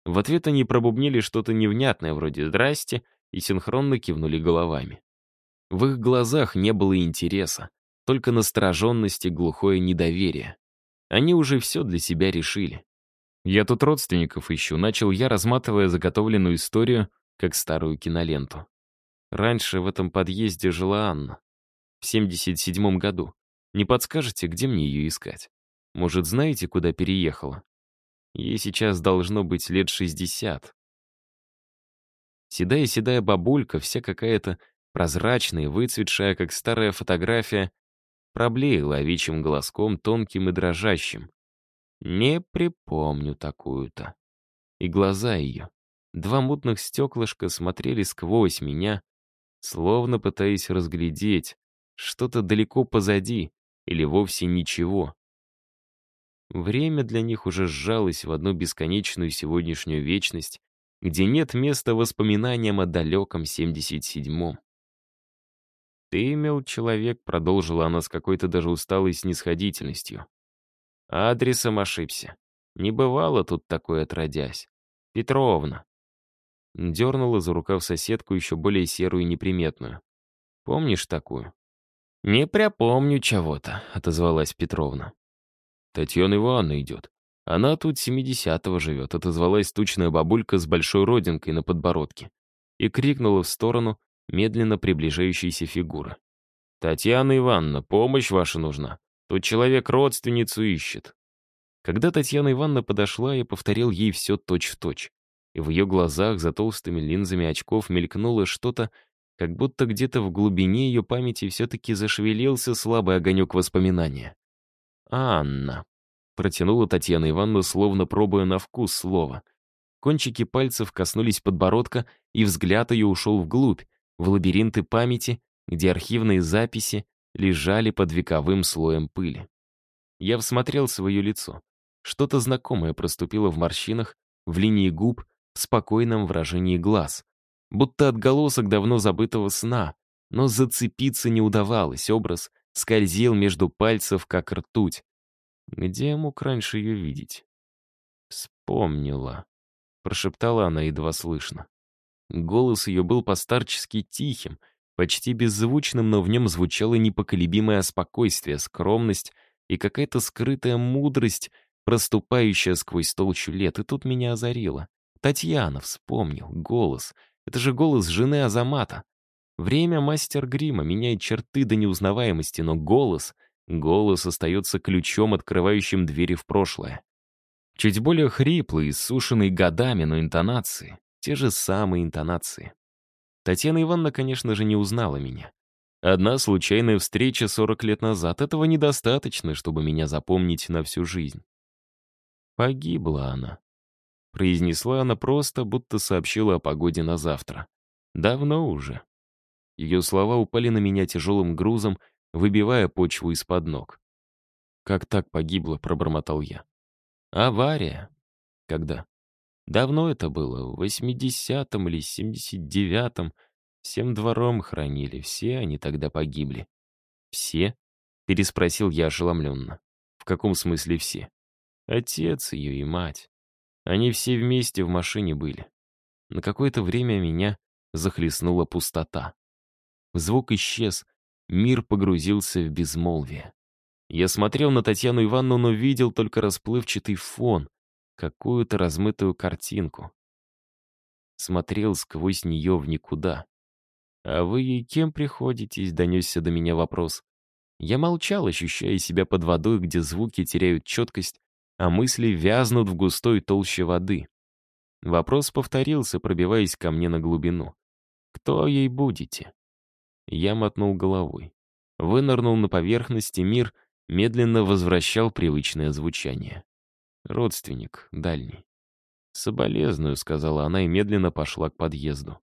В ответ они пробубнили что-то невнятное, вроде «здрасте», и синхронно кивнули головами. В их глазах не было интереса, только настороженность и глухое недоверие. Они уже все для себя решили. «Я тут родственников ищу», — начал я, разматывая заготовленную историю, как старую киноленту. Раньше в этом подъезде жила Анна. В 77-м году. Не подскажете, где мне ее искать? Может, знаете, куда переехала? Ей сейчас должно быть лет 60. Седая-седая бабулька, вся какая-то прозрачная, выцветшая, как старая фотография, проблеяла овечьим голоском, тонким и дрожащим. Не припомню такую-то. И глаза ее, два мутных стеклышка, смотрели сквозь меня, словно пытаясь разглядеть что-то далеко позади или вовсе ничего. Время для них уже сжалось в одну бесконечную сегодняшнюю вечность, где нет места воспоминаниям о далеком 77-м. «Ты, мил человек», — продолжила она с какой-то даже усталой снисходительностью. Адресом ошибся. Не бывало тут такое отродясь. Петровна. Дернула за рукав соседку еще более серую и неприметную. Помнишь такую? «Не припомню чего-то», — отозвалась Петровна. «Татьяна Ивановна идет. Она тут семидесятого живет», — отозвалась тучная бабулька с большой родинкой на подбородке и крикнула в сторону медленно приближающейся фигуры. «Татьяна Ивановна, помощь ваша нужна. Тот человек родственницу ищет. Когда Татьяна Ивановна подошла, я повторил ей все точь-в-точь. И в ее глазах за толстыми линзами очков мелькнуло что-то, как будто где-то в глубине ее памяти все-таки зашевелился слабый огонек воспоминания. «Анна», — протянула Татьяна Ивановна, словно пробуя на вкус слова. Кончики пальцев коснулись подбородка, и взгляд ее ушел вглубь, в лабиринты памяти, где архивные записи, лежали под вековым слоем пыли. Я всмотрел свое лицо. Что-то знакомое проступило в морщинах, в линии губ, в спокойном выражении глаз. Будто отголосок давно забытого сна, но зацепиться не удавалось, образ скользил между пальцев, как ртуть. Где я мог раньше ее видеть? «Вспомнила», — прошептала она едва слышно. Голос ее был постарчески тихим, почти беззвучным, но в нем звучало непоколебимое спокойствие, скромность и какая-то скрытая мудрость, проступающая сквозь толщу лет. И тут меня озарило. Татьяна, вспомнил, голос. Это же голос жены Азамата. Время мастер грима меняет черты до неузнаваемости, но голос, голос остается ключом, открывающим двери в прошлое. Чуть более хриплый, сушеный годами, но интонации. Те же самые интонации. Татьяна Ивановна, конечно же, не узнала меня. Одна случайная встреча 40 лет назад — этого недостаточно, чтобы меня запомнить на всю жизнь. Погибла она. Произнесла она просто, будто сообщила о погоде на завтра. Давно уже. Ее слова упали на меня тяжелым грузом, выбивая почву из-под ног. «Как так погибла?» — пробормотал я. «Авария». «Когда?» «Давно это было, в 80-м или 79-м. Всем двором хранили, все они тогда погибли». «Все?» — переспросил я ошеломленно. «В каком смысле все?» «Отец ее и мать. Они все вместе в машине были. На какое-то время меня захлестнула пустота. Звук исчез, мир погрузился в безмолвие. Я смотрел на Татьяну Ивановну, но видел только расплывчатый фон, какую-то размытую картинку. Смотрел сквозь нее в никуда. «А вы ей кем приходитесь?» — донесся до меня вопрос. Я молчал, ощущая себя под водой, где звуки теряют четкость, а мысли вязнут в густой толще воды. Вопрос повторился, пробиваясь ко мне на глубину. «Кто ей будете?» Я мотнул головой. Вынырнул на поверхности, мир медленно возвращал привычное звучание. Родственник, дальний. «Соболезную», — сказала она и медленно пошла к подъезду.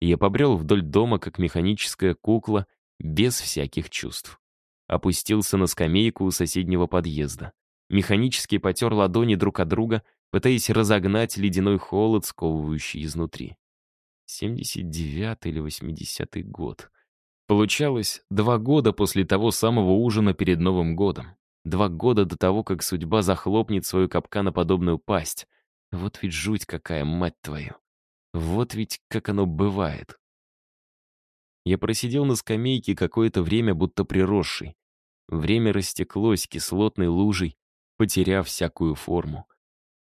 Я побрел вдоль дома, как механическая кукла, без всяких чувств. Опустился на скамейку у соседнего подъезда. Механически потер ладони друг от друга, пытаясь разогнать ледяной холод, сковывающий изнутри. 79 или 80 год. Получалось, два года после того самого ужина перед Новым годом. Два года до того, как судьба захлопнет свою капканоподобную пасть. Вот ведь жуть какая, мать твою. Вот ведь как оно бывает. Я просидел на скамейке какое-то время, будто приросший. Время растеклось кислотной лужей, потеряв всякую форму.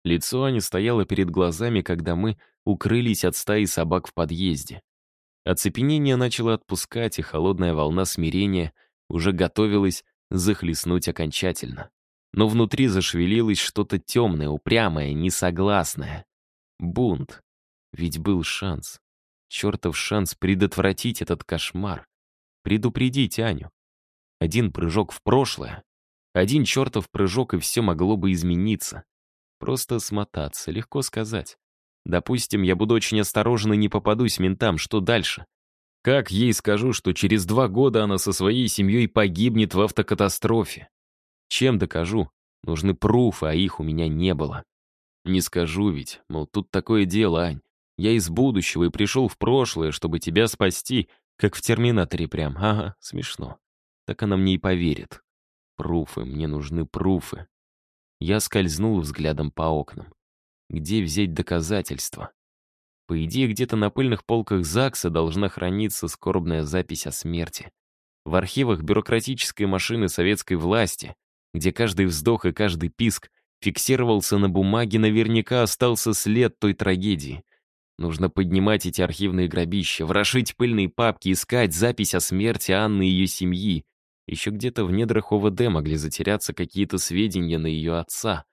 Лицо Ани стояло перед глазами, когда мы укрылись от стаи собак в подъезде. Оцепенение начало отпускать, и холодная волна смирения уже готовилась захлестнуть окончательно. Но внутри зашевелилось что-то темное, упрямое, несогласное. Бунт. Ведь был шанс. Чертов шанс предотвратить этот кошмар. Предупредить Аню. Один прыжок в прошлое. Один чертов прыжок, и все могло бы измениться. Просто смотаться, легко сказать. Допустим, я буду очень осторожен и не попадусь ментам, что дальше? Как ей скажу, что через два года она со своей семьей погибнет в автокатастрофе? Чем докажу? Нужны пруфы, а их у меня не было. Не скажу ведь, мол, тут такое дело, Ань. Я из будущего и пришел в прошлое, чтобы тебя спасти, как в Терминаторе прям. Ага, смешно. Так она мне и поверит. Пруфы, мне нужны пруфы. Я скользнул взглядом по окнам. Где взять доказательства? По идее, где-то на пыльных полках ЗАГСа должна храниться скорбная запись о смерти. В архивах бюрократической машины советской власти, где каждый вздох и каждый писк фиксировался на бумаге, наверняка остался след той трагедии. Нужно поднимать эти архивные гробища, ворошить пыльные папки, искать запись о смерти Анны и ее семьи. Еще где-то в недрах ОВД могли затеряться какие-то сведения на ее отца.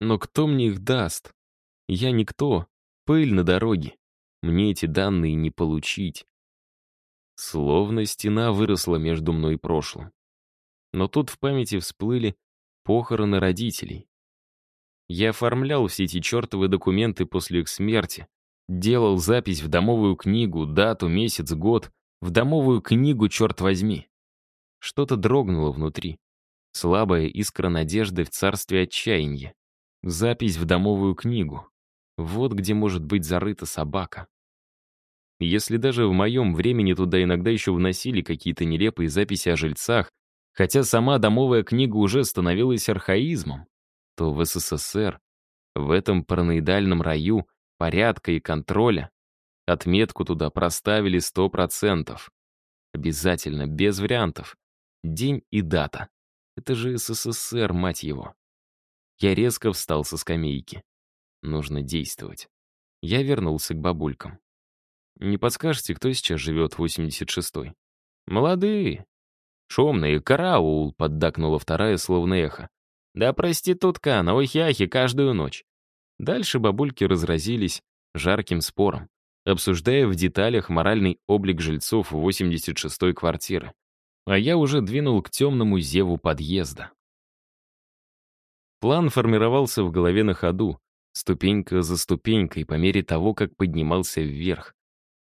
Но кто мне их даст? Я никто, пыль на дороге. Мне эти данные не получить. Словно стена выросла между мной и прошлым. Но тут в памяти всплыли похороны родителей. Я оформлял все эти чертовы документы после их смерти, делал запись в домовую книгу, дату, месяц, год, в домовую книгу, черт возьми. Что-то дрогнуло внутри. Слабая искра надежды в царстве отчаяния. Запись в домовую книгу. Вот где может быть зарыта собака. Если даже в моем времени туда иногда еще вносили какие-то нелепые записи о жильцах, хотя сама домовая книга уже становилась архаизмом, то в СССР, в этом параноидальном раю порядка и контроля, отметку туда проставили 100%. Обязательно, без вариантов. День и дата. Это же СССР, мать его. Я резко встал со скамейки. Нужно действовать. Я вернулся к бабулькам. Не подскажете, кто сейчас живет в 86-й? Молодые. Шумные, караул, поддакнула вторая, словно эхо. Да проститутка, на охи каждую ночь. Дальше бабульки разразились жарким спором, обсуждая в деталях моральный облик жильцов 86-й квартиры. А я уже двинул к темному зеву подъезда. План формировался в голове на ходу, ступенька за ступенькой, по мере того, как поднимался вверх.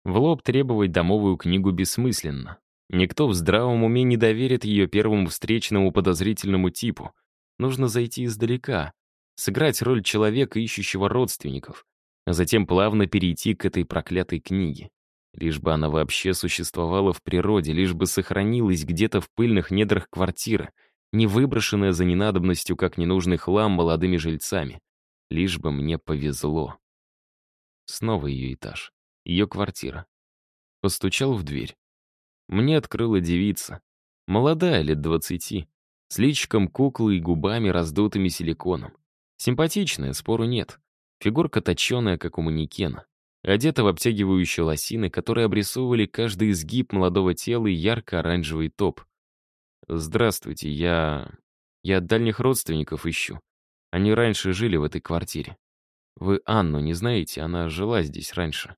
В лоб требовать домовую книгу бессмысленно. Никто в здравом уме не доверит ее первому встречному подозрительному типу. Нужно зайти издалека, сыграть роль человека, ищущего родственников, а затем плавно перейти к этой проклятой книге. Лишь бы она вообще существовала в природе, лишь бы сохранилась где-то в пыльных недрах квартиры, не выброшенная за ненадобностью как ненужный хлам молодыми жильцами. Лишь бы мне повезло. Снова ее этаж. Ее квартира. Постучал в дверь. Мне открыла девица. Молодая, лет двадцати. С личиком куклы и губами, раздутыми силиконом. Симпатичная, спору нет. Фигурка точеная, как у манекена. Одета в обтягивающие лосины, которые обрисовывали каждый изгиб молодого тела и ярко-оранжевый топ. «Здравствуйте, я... я дальних родственников ищу. Они раньше жили в этой квартире. Вы Анну не знаете, она жила здесь раньше».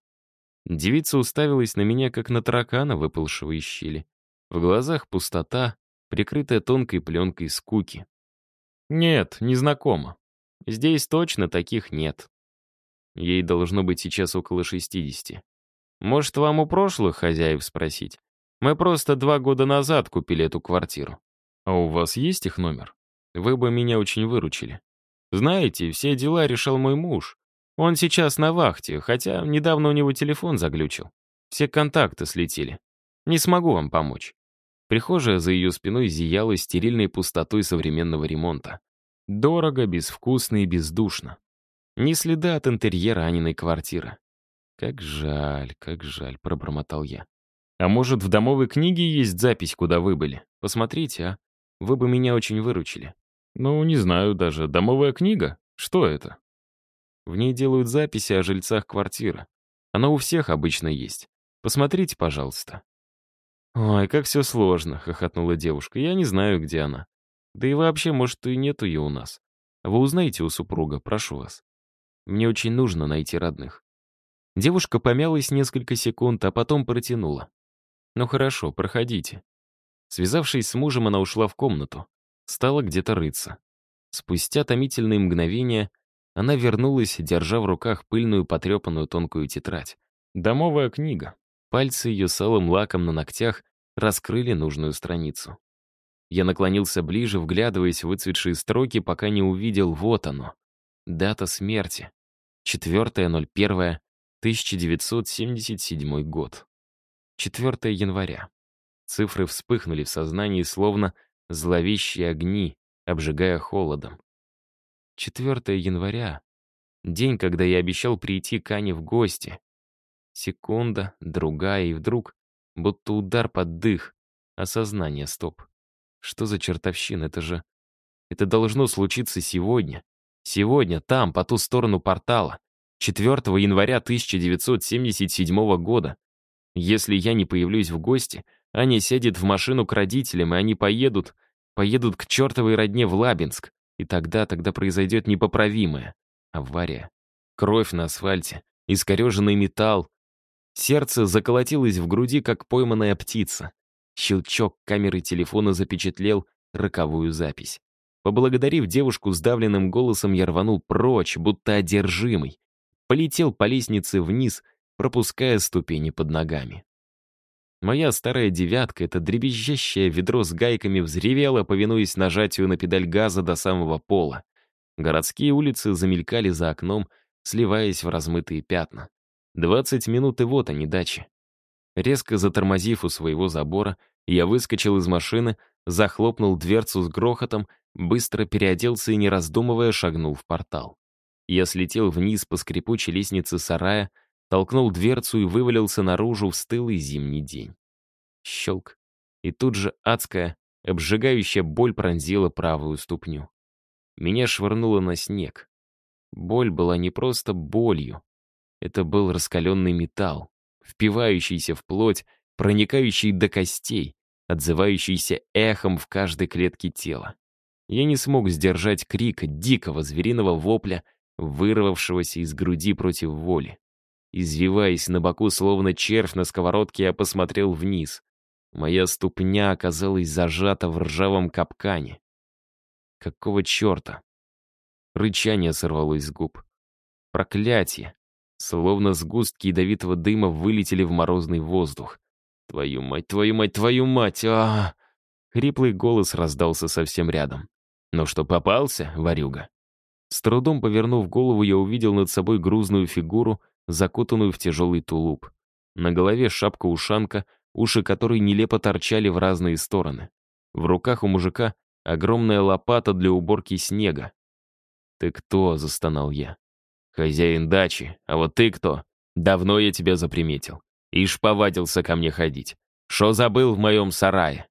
Девица уставилась на меня, как на таракана, выпалшего из щели. В глазах пустота, прикрытая тонкой пленкой скуки. «Нет, не знакомо. Здесь точно таких нет». Ей должно быть сейчас около 60. Может, вам у прошлых хозяев спросить? Мы просто два года назад купили эту квартиру. А у вас есть их номер? Вы бы меня очень выручили. Знаете, все дела решал мой муж. Он сейчас на вахте, хотя недавно у него телефон заглючил. Все контакты слетели. Не смогу вам помочь. Прихожая за ее спиной зияла стерильной пустотой современного ремонта. Дорого, безвкусно и бездушно. Ни следа от интерьера Аниной квартиры. «Как жаль, как жаль», — пробормотал я. «А может, в домовой книге есть запись, куда вы были? Посмотрите, а? Вы бы меня очень выручили». Ну, не знаю даже. Домовая книга? Что это? В ней делают записи о жильцах квартиры. Она у всех обычно есть. Посмотрите, пожалуйста. «Ой, как все сложно», — хохотнула девушка. «Я не знаю, где она. Да и вообще, может, и нету ее у нас. Вы узнаете у супруга, прошу вас. Мне очень нужно найти родных». Девушка помялась несколько секунд, а потом протянула. «Ну хорошо, проходите». Связавшись с мужем, она ушла в комнату стала где-то рыться. Спустя томительные мгновения она вернулась, держа в руках пыльную потрепанную тонкую тетрадь. Домовая книга. Пальцы ее с алым лаком на ногтях раскрыли нужную страницу. Я наклонился ближе, вглядываясь в выцветшие строки, пока не увидел вот оно. Дата смерти. 4.01.1977 год. 4 января. Цифры вспыхнули в сознании, словно зловещие огни, обжигая холодом. 4 января. День, когда я обещал прийти к Ане в гости. Секунда, другая, и вдруг, будто удар под дых, осознание стоп. Что за чертовщина, это же... Это должно случиться сегодня. Сегодня, там, по ту сторону портала. 4 января 1977 года. Если я не появлюсь в гости, Аня сядет в машину к родителям, и они поедут, поедут к чертовой родне в Лабинск. И тогда, тогда произойдет непоправимое. Авария. Кровь на асфальте, искореженный металл. Сердце заколотилось в груди, как пойманная птица. Щелчок камеры телефона запечатлел роковую запись. Поблагодарив девушку сдавленным голосом, я рванул прочь, будто одержимый. Полетел по лестнице вниз, пропуская ступени под ногами. Моя старая девятка, это дребезжащее ведро с гайками, взревело, повинуясь нажатию на педаль газа до самого пола. Городские улицы замелькали за окном, сливаясь в размытые пятна. Двадцать минут и вот они, дачи. Резко затормозив у своего забора, я выскочил из машины, захлопнул дверцу с грохотом, быстро переоделся и, не раздумывая, шагнул в портал. Я слетел вниз по скрипучей лестнице сарая, толкнул дверцу и вывалился наружу в стылый зимний день. Щелк. И тут же адская, обжигающая боль пронзила правую ступню. Меня швырнуло на снег. Боль была не просто болью. Это был раскаленный металл, впивающийся в плоть, проникающий до костей, отзывающийся эхом в каждой клетке тела. Я не смог сдержать крика дикого звериного вопля, вырвавшегося из груди против воли. Извиваясь на боку, словно червь на сковородке, я посмотрел вниз. Моя ступня оказалась зажата в ржавом капкане. Какого черта? Рычание сорвалось с губ. Проклятие! Словно сгустки ядовитого дыма вылетели в морозный воздух. Твою мать, твою мать, твою мать! а, -а, Хриплый голос раздался совсем рядом. «Ну что, попался, ворюга?» С трудом повернув голову, я увидел над собой грузную фигуру, закутанную в тяжелый тулуп. На голове шапка-ушанка, уши которой нелепо торчали в разные стороны. В руках у мужика огромная лопата для уборки снега. «Ты кто?» — застонал я. «Хозяин дачи. А вот ты кто? Давно я тебя заприметил. Ишь повадился ко мне ходить. Что забыл в моем сарае?»